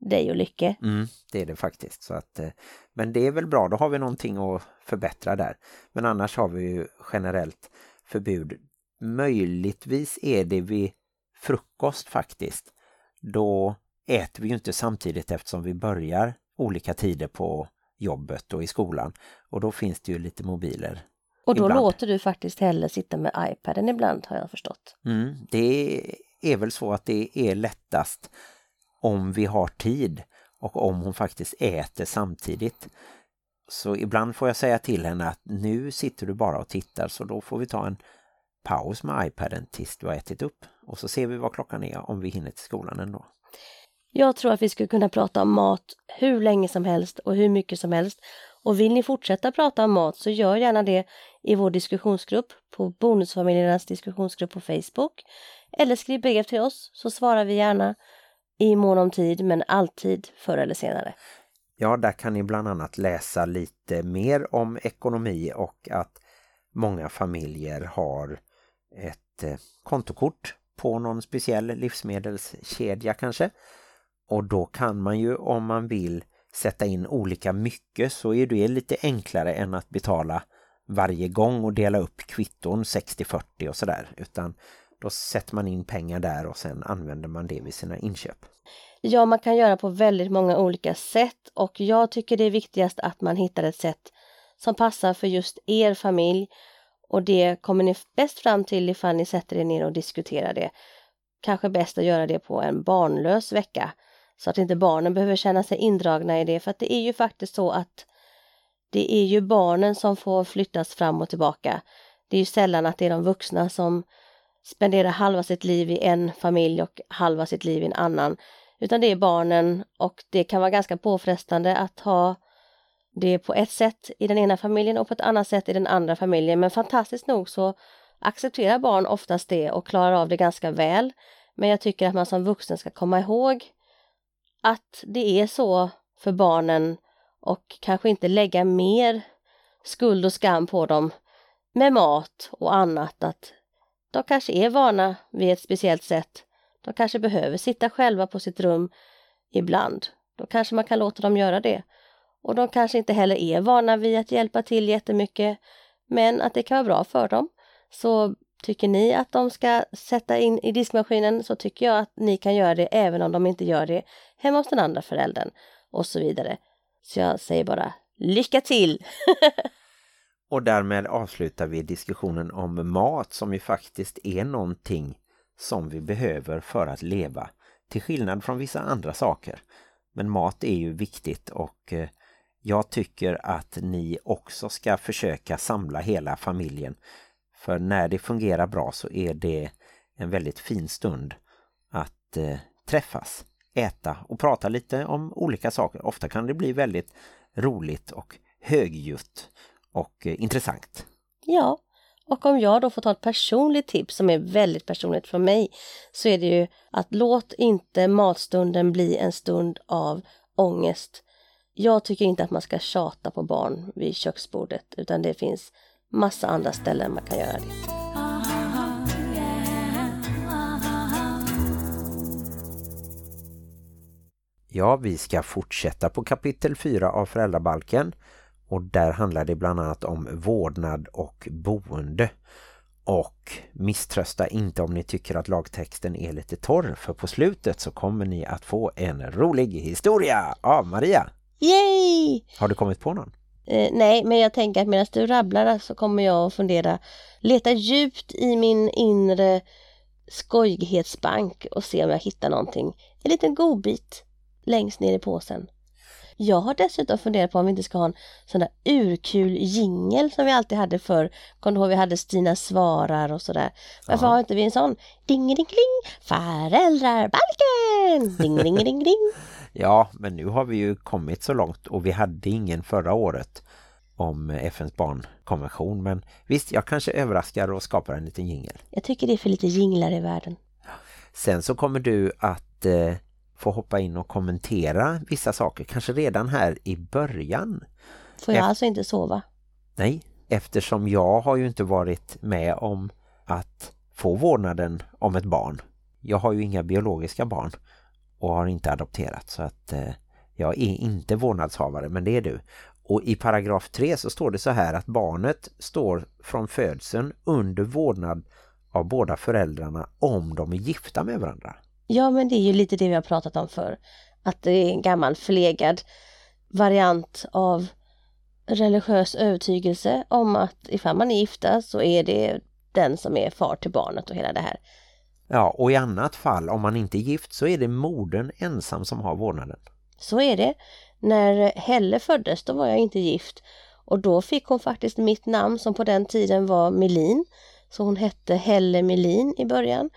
Dig och Lycke. Mm, det är det faktiskt. Så att, eh, men det är väl bra, då har vi någonting att förbättra där. Men annars har vi ju generellt förbud. Möjligtvis är det vid frukost faktiskt. Då äter vi ju inte samtidigt eftersom vi börjar olika tider på jobbet och i skolan. Och då finns det ju lite mobiler. Och då Ibland. låter du faktiskt hellre sitta med iPaden ibland har jag förstått. Mm, det är väl så att det är lättast om vi har tid och om hon faktiskt äter samtidigt. Så ibland får jag säga till henne att nu sitter du bara och tittar så då får vi ta en paus med iPaden tills du har ätit upp. Och så ser vi vad klockan är om vi hinner till skolan ändå. Jag tror att vi skulle kunna prata om mat hur länge som helst och hur mycket som helst. Och vill ni fortsätta prata om mat så gör gärna det i vår diskussionsgrupp på Bonusfamiljernas diskussionsgrupp på Facebook. Eller skriv brev till oss så svarar vi gärna i mån om tid men alltid förr eller senare. Ja, där kan ni bland annat läsa lite mer om ekonomi och att många familjer har ett eh, kontokort på någon speciell livsmedelskedja kanske. Och då kan man ju om man vill sätta in olika mycket så är det lite enklare än att betala varje gång och dela upp kvitton 60-40 och sådär. Utan då sätter man in pengar där och sen använder man det vid sina inköp. Ja, man kan göra på väldigt många olika sätt och jag tycker det är viktigast att man hittar ett sätt som passar för just er familj och det kommer ni bäst fram till ifall ni sätter er ner och diskuterar det. Kanske bäst att göra det på en barnlös vecka så att inte barnen behöver känna sig indragna i det för att det är ju faktiskt så att det är ju barnen som får flyttas fram och tillbaka. Det är ju sällan att det är de vuxna som spendera halva sitt liv i en familj och halva sitt liv i en annan. Utan det är barnen och det kan vara ganska påfrestande att ha det på ett sätt i den ena familjen och på ett annat sätt i den andra familjen. Men fantastiskt nog så accepterar barn oftast det och klarar av det ganska väl. Men jag tycker att man som vuxen ska komma ihåg att det är så för barnen och kanske inte lägga mer skuld och skam på dem med mat och annat. Att de kanske är vana vid ett speciellt sätt. De kanske behöver sitta själva på sitt rum ibland. Då kanske man kan låta dem göra det. Och de kanske inte heller är vana vid att hjälpa till jättemycket. Men att det kan vara bra för dem. Så tycker ni att de ska sätta in i diskmaskinen så tycker jag att ni kan göra det även om de inte gör det hemma hos den andra föräldern och så vidare. Så jag säger bara lycka till! Och därmed avslutar vi diskussionen om mat som ju faktiskt är någonting som vi behöver för att leva. Till skillnad från vissa andra saker. Men mat är ju viktigt och eh, jag tycker att ni också ska försöka samla hela familjen. För när det fungerar bra så är det en väldigt fin stund att eh, träffas, äta och prata lite om olika saker. Ofta kan det bli väldigt roligt och högljutt och eh, intressant. Ja, och om jag då får ta ett personligt tips som är väldigt personligt från mig så är det ju att låt inte matstunden bli en stund av ångest. Jag tycker inte att man ska tjata på barn vid köksbordet utan det finns massa andra ställen man kan göra det. Ja, vi ska fortsätta på kapitel 4 av föräldrabalken och där handlar det bland annat om vårdnad och boende. Och misströsta inte om ni tycker att lagtexten är lite torr för på slutet så kommer ni att få en rolig historia av Maria. Yay! Har du kommit på någon? Eh, nej, men jag tänker att medan du rabblar så kommer jag att fundera, leta djupt i min inre skojighetsbank och se om jag hittar någonting. En liten godbit längst ner i påsen. Jag har dessutom funderat på om vi inte ska ha en sån där urkul jingel som vi alltid hade för Kommer du ihåg vi hade Stina svarar och sådär. Varför Ja. har inte vi en sån? Ding ding ding! Föräldrarbalken! Ding ding ding ding! Ja, men nu har vi ju kommit så långt och vi hade ingen förra året om FNs barnkonvention. Men visst, jag kanske överraskar och skapar en liten jingel. Jag tycker det är för lite jinglar i världen. Sen så kommer du att eh, få hoppa in och kommentera vissa saker. Kanske redan här i början. Får jag Ja. alltså inte sova? Nej, eftersom jag har ju inte varit med om att få vårdnaden om ett barn. Jag har ju inga biologiska barn och har inte adopterat så att eh, jag är inte vårdnadshavare men det är du. Och i paragraf 3 så står det så här att barnet står från födseln under vårdnad av båda föräldrarna om de är gifta med varandra. Ja, men det är ju lite det vi har pratat om för Att det är en gammal förlegad variant av religiös övertygelse om att ifall man är gifta så är det den som är far till barnet och hela det här. Ja, och i annat fall, om man inte är gift så är det modern ensam som har vårdnaden. Så är det. När Helle föddes då var jag inte gift och då fick hon faktiskt mitt namn som på den tiden var Melin. Så hon hette Helle Melin i början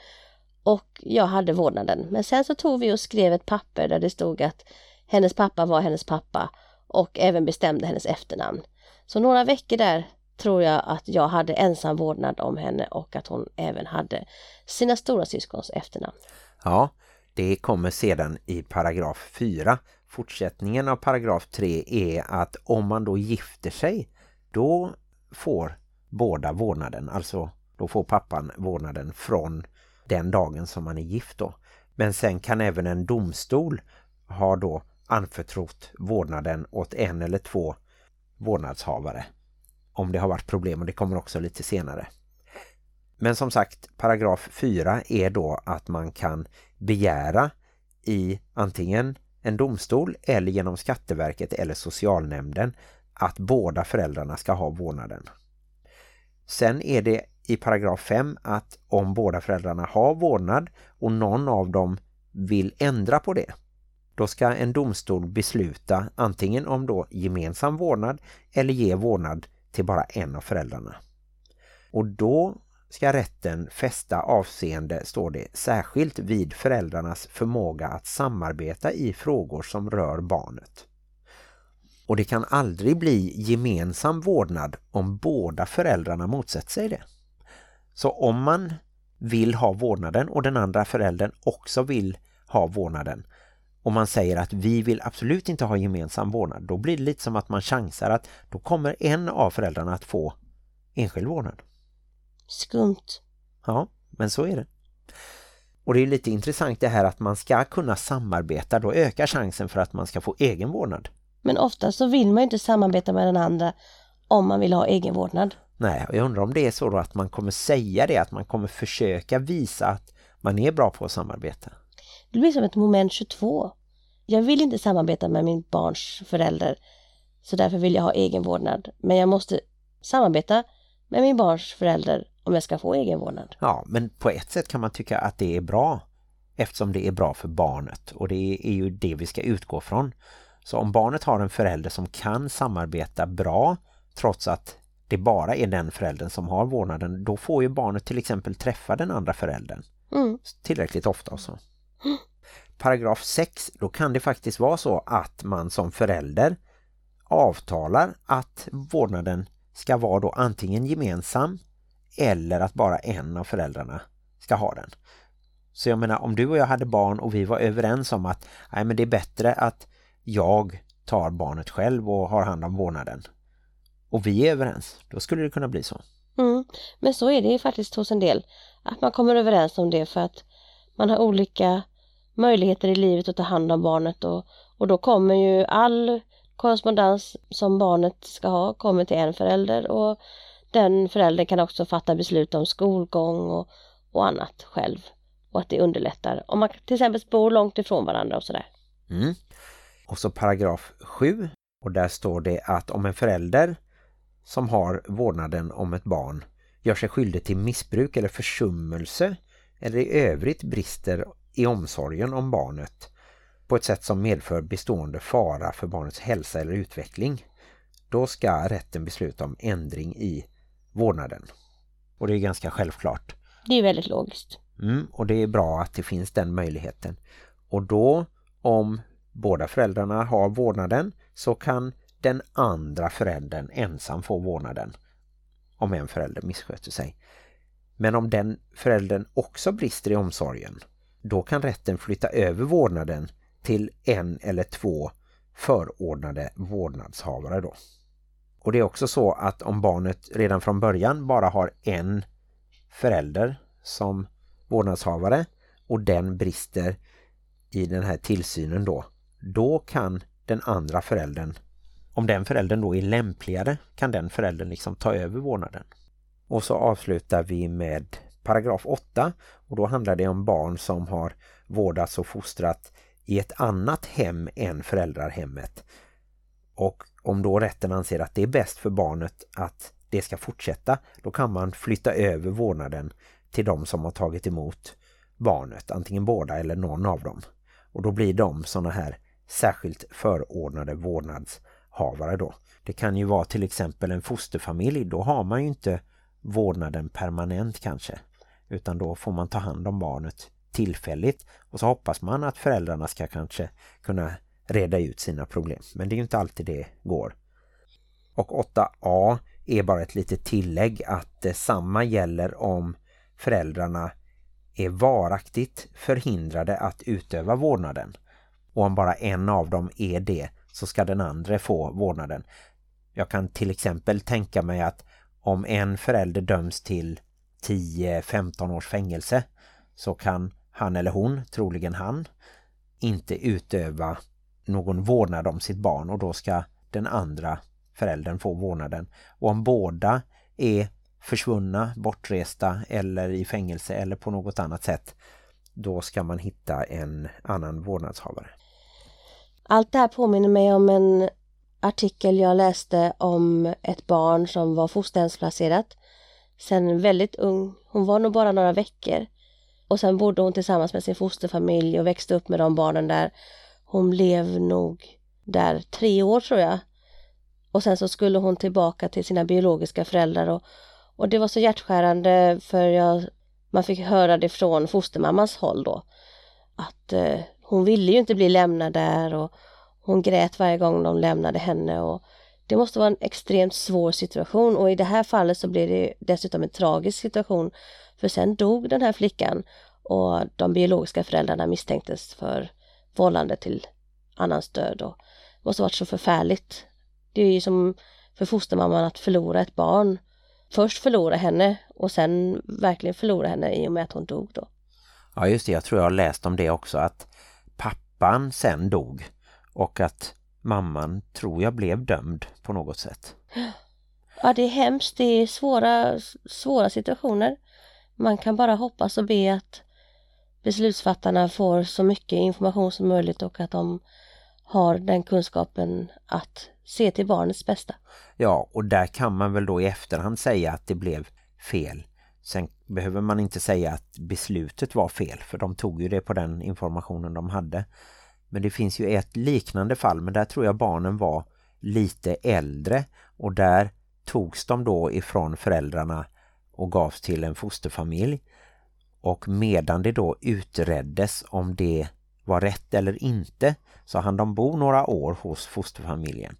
och jag hade vårdnaden. Men sen så tog vi och skrev ett papper där det stod att hennes pappa var hennes pappa och även bestämde hennes efternamn. Så några veckor där tror jag att jag hade ensam vårdnad om henne och att hon även hade sina stora syskons efternamn. Ja, det kommer sedan i paragraf 4. Fortsättningen av paragraf 3 är att om man då gifter sig, då får båda vårdnaden. Alltså då får pappan vårdnaden från den dagen som man är gift då. Men sen kan även en domstol ha då anförtrott vårdnaden åt en eller två vårdnadshavare. Om det har varit problem och det kommer också lite senare. Men som sagt, paragraf 4 är då att man kan begära i antingen en domstol eller genom Skatteverket eller socialnämnden att båda föräldrarna ska ha vårdnaden. Sen är det i paragraf 5 att om båda föräldrarna har vårdnad och någon av dem vill ändra på det då ska en domstol besluta antingen om då gemensam vårdnad eller ge vårdnad till bara en av föräldrarna. Och då ska rätten fästa avseende, står det, särskilt vid föräldrarnas förmåga att samarbeta i frågor som rör barnet. Och det kan aldrig bli gemensam vårdnad om båda föräldrarna motsätter sig det. Så om man vill ha vårdnaden och den andra föräldern också vill ha vårdnaden och man säger att vi vill absolut inte ha gemensam vårdnad, då blir det lite som att man chansar att då kommer en av föräldrarna att få enskild vårdnad. Skumt. Ja, men så är det. Och det är lite intressant det här att man ska kunna samarbeta, då ökar chansen för att man ska få egen vårdnad. Men ofta så vill man inte samarbeta med den andra om man vill ha egen vårdnad. Nej, och jag undrar om det är så då att man kommer säga det, att man kommer försöka visa att man är bra på att samarbeta. Det blir som ett moment 22. Jag vill inte samarbeta med min barns förälder så därför vill jag ha egen vårdnad. Men jag måste samarbeta med min barns förälder om jag ska få egen vårdnad. Ja, men på ett sätt kan man tycka att det är bra eftersom det är bra för barnet och det är ju det vi ska utgå från. Så om barnet har en förälder som kan samarbeta bra trots att det bara är den föräldern som har vårdnaden, då får ju barnet till exempel träffa den andra föräldern. Mm. Tillräckligt ofta så. Paragraf 6, då kan det faktiskt vara så att man som förälder avtalar att vårdnaden ska vara då antingen gemensam eller att bara en av föräldrarna ska ha den. Så jag menar, om du och jag hade barn och vi var överens om att nej, men det är bättre att jag tar barnet själv och har hand om vårdnaden. Och vi är överens, då skulle det kunna bli så. Mm. Men så är det ju faktiskt hos en del. Att man kommer överens om det för att man har olika möjligheter i livet att ta hand om barnet och, och då kommer ju all korrespondens som barnet ska ha kommer till en förälder och den föräldern kan också fatta beslut om skolgång och, och annat själv och att det underlättar om man till exempel bor långt ifrån varandra och sådär. Mm. Och så paragraf 7 och där står det att om en förälder som har vårdnaden om ett barn gör sig skyldig till missbruk eller försummelse eller i övrigt brister i omsorgen om barnet på ett sätt som medför bestående fara för barnets hälsa eller utveckling, då ska rätten besluta om ändring i vårdnaden. Och det är ganska självklart. Det är väldigt logiskt. Mm, och det är bra att det finns den möjligheten. Och då, om båda föräldrarna har vårdnaden, så kan den andra föräldern ensam får vårdnaden om en förälder missköter sig. Men om den föräldern också brister i omsorgen, då kan rätten flytta över vårdnaden till en eller två förordnade vårdnadshavare då. Och det är också så att om barnet redan från början bara har en förälder som vårdnadshavare och den brister i den här tillsynen då, då kan den andra föräldern, om den föräldern då är lämpligare, kan den föräldern liksom ta över vårdnaden. Och så avslutar vi med paragraf 8 och då handlar det om barn som har vårdats och fostrat i ett annat hem än föräldrarhemmet. Och om då rätten anser att det är bäst för barnet att det ska fortsätta, då kan man flytta över vårdnaden till de som har tagit emot barnet, antingen båda eller någon av dem. Och då blir de sådana här särskilt förordnade vårdnadshavare då. Det kan ju vara till exempel en fosterfamilj, då har man ju inte vårdnaden permanent kanske. Utan då får man ta hand om barnet tillfälligt och så hoppas man att föräldrarna ska kanske kunna reda ut sina problem. Men det är ju inte alltid det går. Och 8a är bara ett litet tillägg att detsamma gäller om föräldrarna är varaktigt förhindrade att utöva vårdnaden. Och om bara en av dem är det så ska den andra få vårdnaden. Jag kan till exempel tänka mig att om en förälder döms till 10-15 års fängelse så kan han eller hon, troligen han, inte utöva någon vårdnad om sitt barn och då ska den andra föräldern få vårdnaden. Och om båda är försvunna, bortresta eller i fängelse eller på något annat sätt då ska man hitta en annan vårdnadshavare. Allt det här påminner mig om en artikel jag läste om ett barn som var fosterhemsplacerat sen väldigt ung. Hon var nog bara några veckor. Och sen bodde hon tillsammans med sin fosterfamilj och växte upp med de barnen där. Hon blev nog där tre år tror jag. Och sen så skulle hon tillbaka till sina biologiska föräldrar och, och det var så hjärtskärande för jag, man fick höra det från fostermammans håll då. Att eh, hon ville ju inte bli lämnad där och hon grät varje gång de lämnade henne och det måste vara en extremt svår situation och i det här fallet så blev det dessutom en tragisk situation för sen dog den här flickan och de biologiska föräldrarna misstänktes för vållande till annans död och det måste varit så förfärligt. Det är ju som för fostermamman att förlora ett barn. Först förlora henne och sen verkligen förlora henne i och med att hon dog då. Ja just det, jag tror jag har läst om det också att pappan sen dog och att mamman tror jag blev dömd på något sätt. Ja, det är hemskt. Det är svåra, svåra situationer. Man kan bara hoppas och be att beslutsfattarna får så mycket information som möjligt och att de har den kunskapen att se till barnets bästa. Ja, och där kan man väl då i efterhand säga att det blev fel. Sen behöver man inte säga att beslutet var fel, för de tog ju det på den informationen de hade. Men det finns ju ett liknande fall, men där tror jag barnen var lite äldre och där togs de då ifrån föräldrarna och gavs till en fosterfamilj. Och medan det då utreddes om det var rätt eller inte så hann de bo några år hos fosterfamiljen.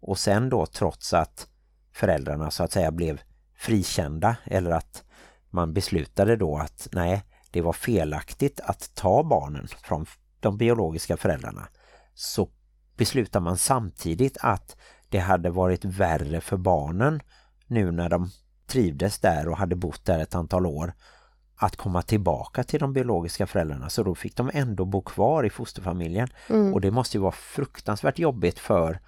Och sen då trots att föräldrarna så att säga blev frikända eller att man beslutade då att nej, det var felaktigt att ta barnen från de biologiska föräldrarna så beslutar man samtidigt att det hade varit värre för barnen nu när de trivdes där och hade bott där ett antal år att komma tillbaka till de biologiska föräldrarna så då fick de ändå bo kvar i fosterfamiljen mm. och det måste ju vara fruktansvärt jobbigt för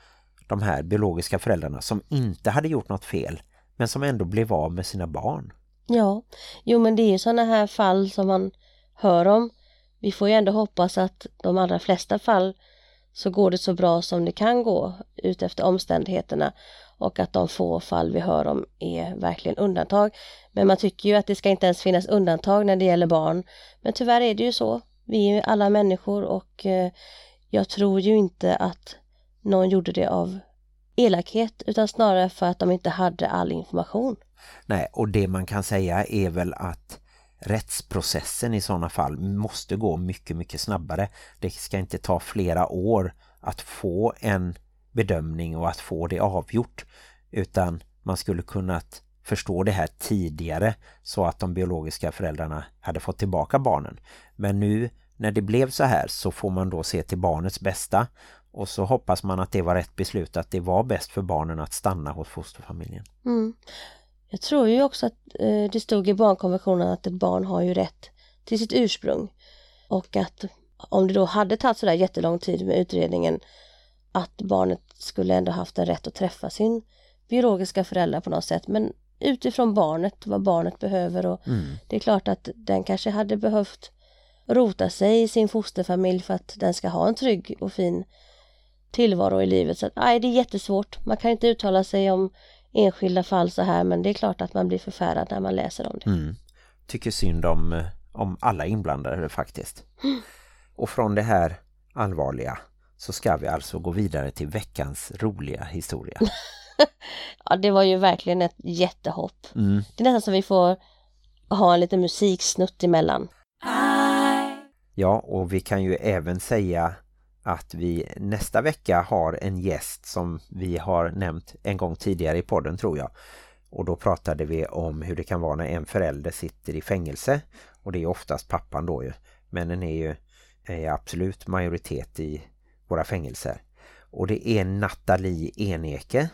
de här biologiska föräldrarna som inte hade gjort något fel men som ändå blev av med sina barn. Ja, jo men det är ju sådana här fall som man hör om. Vi får ju ändå hoppas att de allra flesta fall så går det så bra som det kan gå ut efter omständigheterna och att de få fall vi hör om är verkligen undantag. Men man tycker ju att det ska inte ens finnas undantag när det gäller barn. Men tyvärr är det ju så. Vi är ju alla människor och eh, jag tror ju inte att någon gjorde det av elakhet utan snarare för att de inte hade all information. Nej, och det man kan säga är väl att rättsprocessen i sådana fall måste gå mycket, mycket snabbare. Det ska inte ta flera år att få en bedömning och att få det avgjort utan man skulle kunnat förstå det här tidigare så att de biologiska föräldrarna hade fått tillbaka barnen. Men nu när det blev så här så får man då se till barnets bästa och så hoppas man att det var rätt beslut att det var bäst för barnen att stanna hos fosterfamiljen. Mm. Jag tror ju också att eh, det stod i barnkonventionen att ett barn har ju rätt till sitt ursprung och att om det då hade tagit sådär jättelång tid med utredningen att barnet skulle ändå haft en rätt att träffa sin biologiska föräldrar på något sätt. Men utifrån barnet, vad barnet behöver och Mm. det är klart att den kanske hade behövt rota sig i sin fosterfamilj för att den ska ha en trygg och fin tillvaro i livet. Så att, nej, det är jättesvårt. Man kan inte uttala sig om enskilda fall så här men det är klart att man blir förfärad när man läser om det. Mm. Tycker synd om, eh, om alla inblandade faktiskt. Och från det här allvarliga så ska vi alltså gå vidare till veckans roliga historia. Ja, det var ju verkligen ett jättehopp. Mm. Det är nästan så vi får ha en liten musiksnutt emellan. Ja, och vi kan ju även säga att vi nästa vecka har en gäst som vi har nämnt en gång tidigare i podden tror jag. Och då pratade vi om hur det kan vara när en förälder sitter i fängelse. Och det är oftast pappan då ju. Männen är ju är absolut majoritet i våra fängelser. Och det är Nathalie Eneke.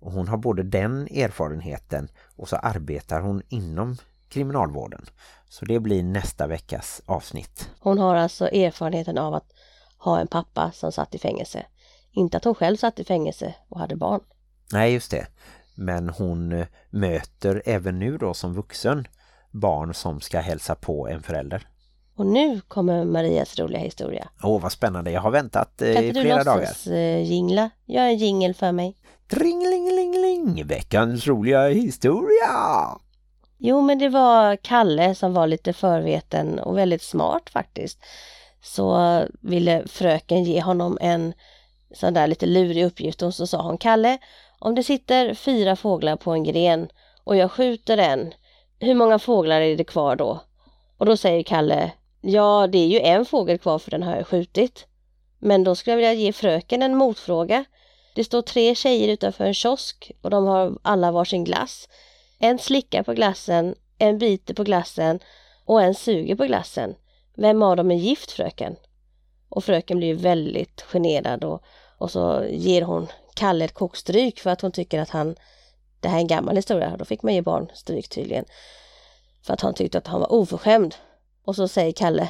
Och hon har både den erfarenheten och så arbetar hon inom kriminalvården. Så det blir nästa veckas avsnitt. Hon har alltså erfarenheten av att ha en pappa som satt i fängelse. Inte att hon själv satt i fängelse och hade barn. Nej, just det. Men hon eh, möter även nu då som vuxen barn som ska hälsa på en förälder. Och nu kommer Marias roliga historia. Åh, vad spännande. Jag har väntat eh, Kan i inte du flera dagar. låtsas eh, jingla? Gör en jingel för mig. Tringelingling, veckans roliga historia! Jo, men det var Kalle som var lite förveten och väldigt smart faktiskt. Så ville fröken ge honom en sån där lite lurig uppgift och så sa hon Kalle, om det sitter fyra fåglar på en gren och jag skjuter en, hur många fåglar är det kvar då? Och då säger Kalle, ja det är ju en fågel kvar för den har jag skjutit. Men då skulle jag vilja ge fröken en motfråga. Det står tre tjejer utanför en kiosk och de har alla varsin glass. En slickar på glassen, en biter på glassen och en suger på glassen. Vem av dem är gift fröken? Och fröken blir väldigt generad och, och så ger hon Kalle ett kokstryk för att hon tycker att han, det här är en gammal historia, då fick man ge barn stryk tydligen. För att han tyckte att han var oförskämd. Och så säger Kalle,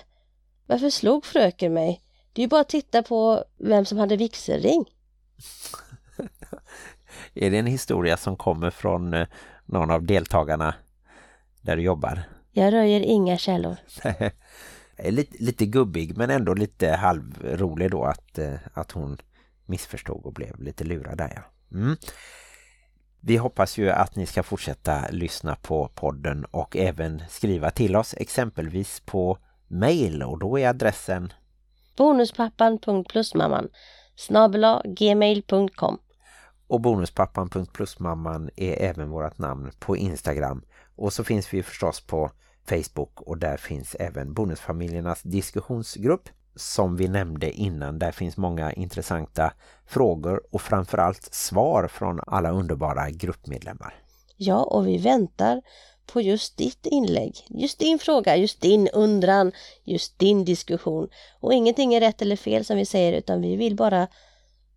varför slog fröken mig? Det är ju bara att titta på vem som hade vigselring. Är det en historia som kommer från eh, någon av deltagarna där du jobbar? Jag röjer inga källor. Är lite, lite gubbig men ändå lite halvrolig då att, eh, att hon missförstod och blev lite lurad där. Ja. Mm. Vi hoppas ju att ni ska fortsätta lyssna på podden och även skriva till oss exempelvis på mail och då är adressen Bonuspappan.plusmamman snabela gmail.com och bonuspappan.plusmamman är även vårt namn på Instagram och så finns vi förstås på Facebook och där finns även Bonusfamiljernas diskussionsgrupp som vi nämnde innan. Där finns många intressanta frågor och framförallt svar från alla underbara gruppmedlemmar. Ja, och vi väntar på just ditt inlägg, just din fråga, just din undran, just din diskussion. Och ingenting är rätt eller fel som vi säger utan vi vill bara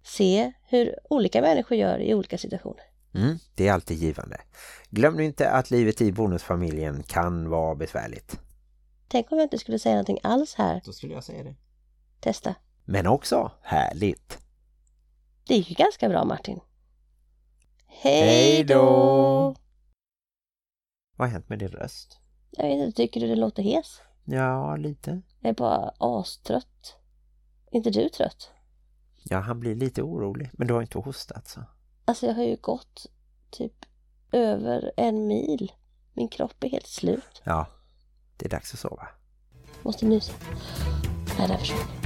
se hur olika människor gör i olika situationer. Mm, det är alltid givande. Glöm nu inte att livet i bonusfamiljen kan vara besvärligt. Tänk om jag inte skulle säga någonting alls här. Då skulle jag säga det. Testa. Men också härligt. Det gick ju ganska bra Martin. Hej då! Vad har hänt med din röst? Jag vet inte, tycker du det låter hes? Ja, lite. Jag är bara astrött. Är inte du trött? Ja, han blir lite orolig. Men du har inte hostat så. Alltså jag har ju gått typ över en mil. Min kropp är helt slut. Ja, det är dags att sova. Måste mysa. Nej, där försvann